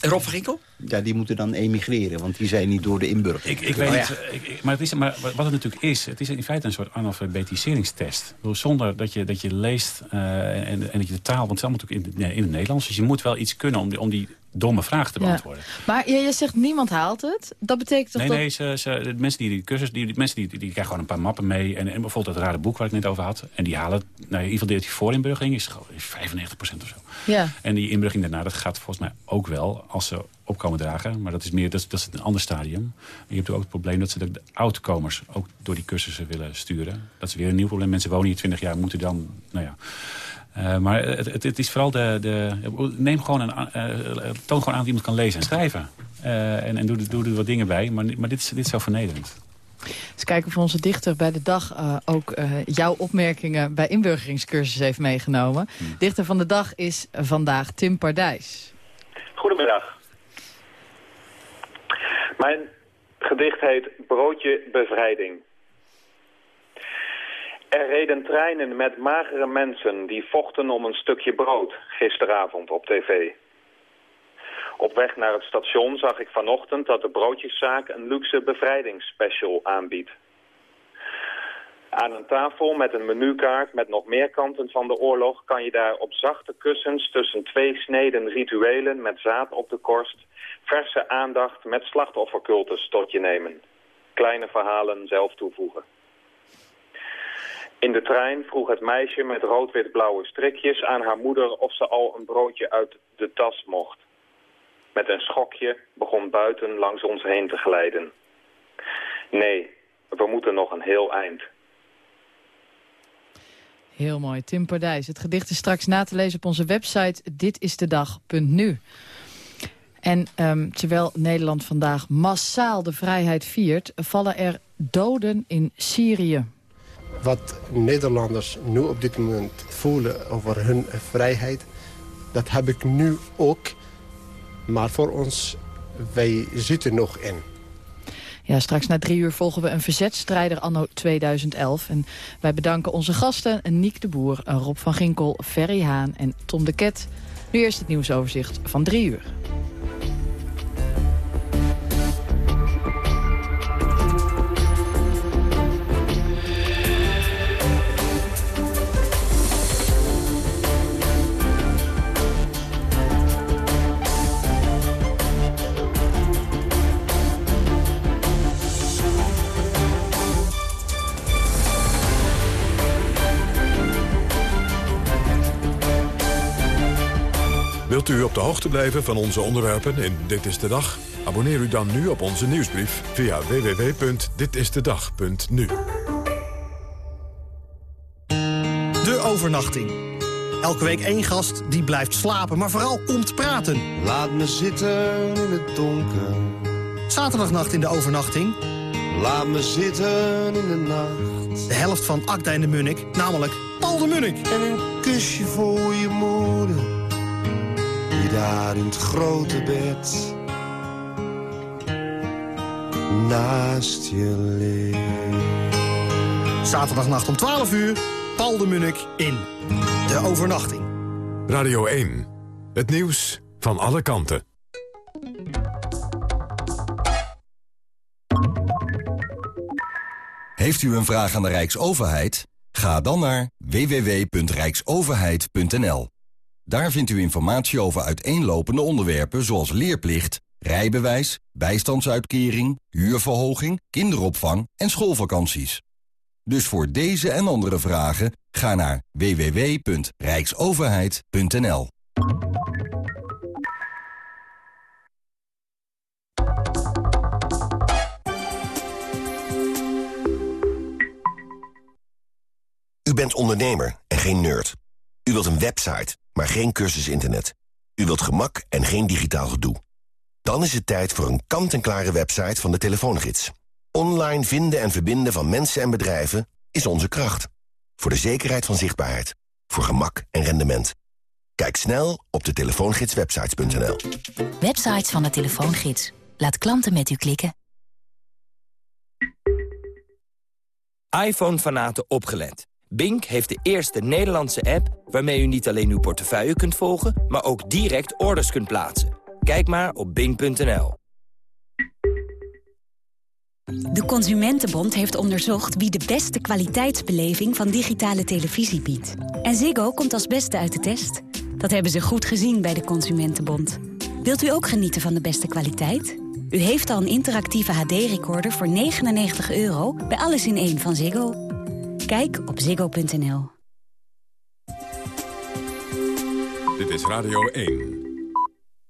Rob van Ginkel? Ja, die moeten dan emigreren, want die zijn niet door de inburgering. Ik, ik weet niet, ik- ik- maar, het is, maar wat het natuurlijk is, het is in feite een soort analfabetiseringstest. Zonder dat je, dat je leest eh, en, en dat je de taal, want het is allemaal natuurlijk in, in het Nederlands. Dus je moet wel iets kunnen om die, om die domme vraag te Ja. beantwoorden. Maar je, je zegt niemand haalt het. Dat betekent toch Nee, dat... nee, ze, ze, de mensen die die cursus, die, die mensen die, die krijgen gewoon een paar mappen mee. En, en bijvoorbeeld dat rare boek waar ik net over had. En die halen, nou, in ieder geval die voorinburgering is gewoon 95% of zo. Ja. En die inburgering daarna, dat gaat volgens mij ook wel als ze opkomen dragen. Maar dat is meer, dat is, dat is een ander stadium. En je hebt ook het probleem dat ze de, oudkomers ook door die cursussen willen sturen. Dat is weer een nieuw probleem. Mensen wonen hier 20 jaar, moeten dan, nou ja... Eh, maar het, het, het is vooral de, de... Neem gewoon een, a- eh, toon gewoon aan dat iemand kan lezen en schrijven. Eh, en en doe, er- doe er wat dingen bij. Maar, maar dit, is, dit is zo vernederend. Eens kijken of onze dichter bij de dag eh, ook eh, jouw opmerkingen bij inburgeringscursus heeft meegenomen. Hmm. Dichter van de dag is vandaag Tim Pardijs. Goedemiddag. Mijn gedicht heet Broodje Bevrijding. Er reden treinen met magere mensen die vochten om een stukje brood gisteravond op tv. Op weg naar het station zag ik vanochtend dat de broodjeszaak een luxe bevrijdingsspecial aanbiedt. Aan een tafel met een menukaart met nog meer kanten van de oorlog... kan je daar op zachte kussens tussen twee sneden rituelen met zaad op de korst... verse aandacht met slachtoffercultus tot je nemen. Kleine verhalen zelf toevoegen. In de trein vroeg het meisje met rood-wit-blauwe strikjes aan haar moeder of ze al een broodje uit de tas mocht. Met een schokje begon buiten langs ons heen te glijden. Nee, we moeten nog een heel eind. Heel mooi, Tim Pardijs. Het gedicht is straks na te lezen op onze website ditistedag.nu. En ehm, terwijl Nederland vandaag massaal de vrijheid viert... vallen er doden in Syrië. Wat Nederlanders nu op dit moment voelen over hun vrijheid... dat heb ik nu ook. Maar voor ons, wij zitten nog in. Ja, straks na drie uur volgen we een verzetstrijder anno 2011. En wij bedanken onze gasten Niek de Boer, Rob van Ginkel, Ferry Haan en Tom de Ket. Nu eerst het nieuwsoverzicht van drie uur. Wilt u op de hoogte blijven van onze onderwerpen in Dit is de Dag? Abonneer u dan nu op onze nieuwsbrief via www.ditistedag.nu. De overnachting. Elke week één gast die blijft slapen, maar vooral komt praten. Laat me zitten in het donker. Zaterdagnacht in de overnachting. Laat me zitten in de nacht. De helft van Akda en de Munnik, namelijk Paul de Munnik. En een kusje voor je moeder. Daar in het grote bed. Naast je ligt. Zaterdagnacht om 12 uur. Paul de Munnik in De Overnachting. Radio 1. Het nieuws van alle kanten. Heeft u een vraag aan de Rijksoverheid? Ga dan naar www.rijksoverheid.nl. Daar vindt u informatie over uiteenlopende onderwerpen zoals leerplicht, rijbewijs, bijstandsuitkering, huurverhoging, kinderopvang en schoolvakanties. Dus voor deze en andere vragen ga naar www.rijksoverheid.nl. U bent ondernemer en geen nerd. U wilt een website, maar geen cursus internet. U wilt gemak en geen digitaal gedoe. Dan is het tijd voor een kant-en-klare website van de telefoongids. Online vinden en verbinden van mensen en bedrijven is onze kracht. Voor de zekerheid van zichtbaarheid. Voor gemak en rendement. Kijk snel op de telefoongidswebsites.nl. Websites van de telefoongids. Laat klanten met u klikken. iPhone-fanaten opgelet. Bink heeft de eerste Nederlandse app waarmee u niet alleen uw portefeuille kunt volgen... maar ook direct orders kunt plaatsen. Kijk maar op bink.nl. De Consumentenbond heeft onderzocht wie de beste kwaliteitsbeleving van digitale televisie biedt. En Ziggo komt als beste uit de test. Dat hebben ze goed gezien bij de Consumentenbond. Wilt u ook genieten van de beste kwaliteit? U heeft al een interactieve HD-recorder voor 99 euro bij Alles in één van Ziggo. Kijk op ziggo.nl. Dit is Radio 1.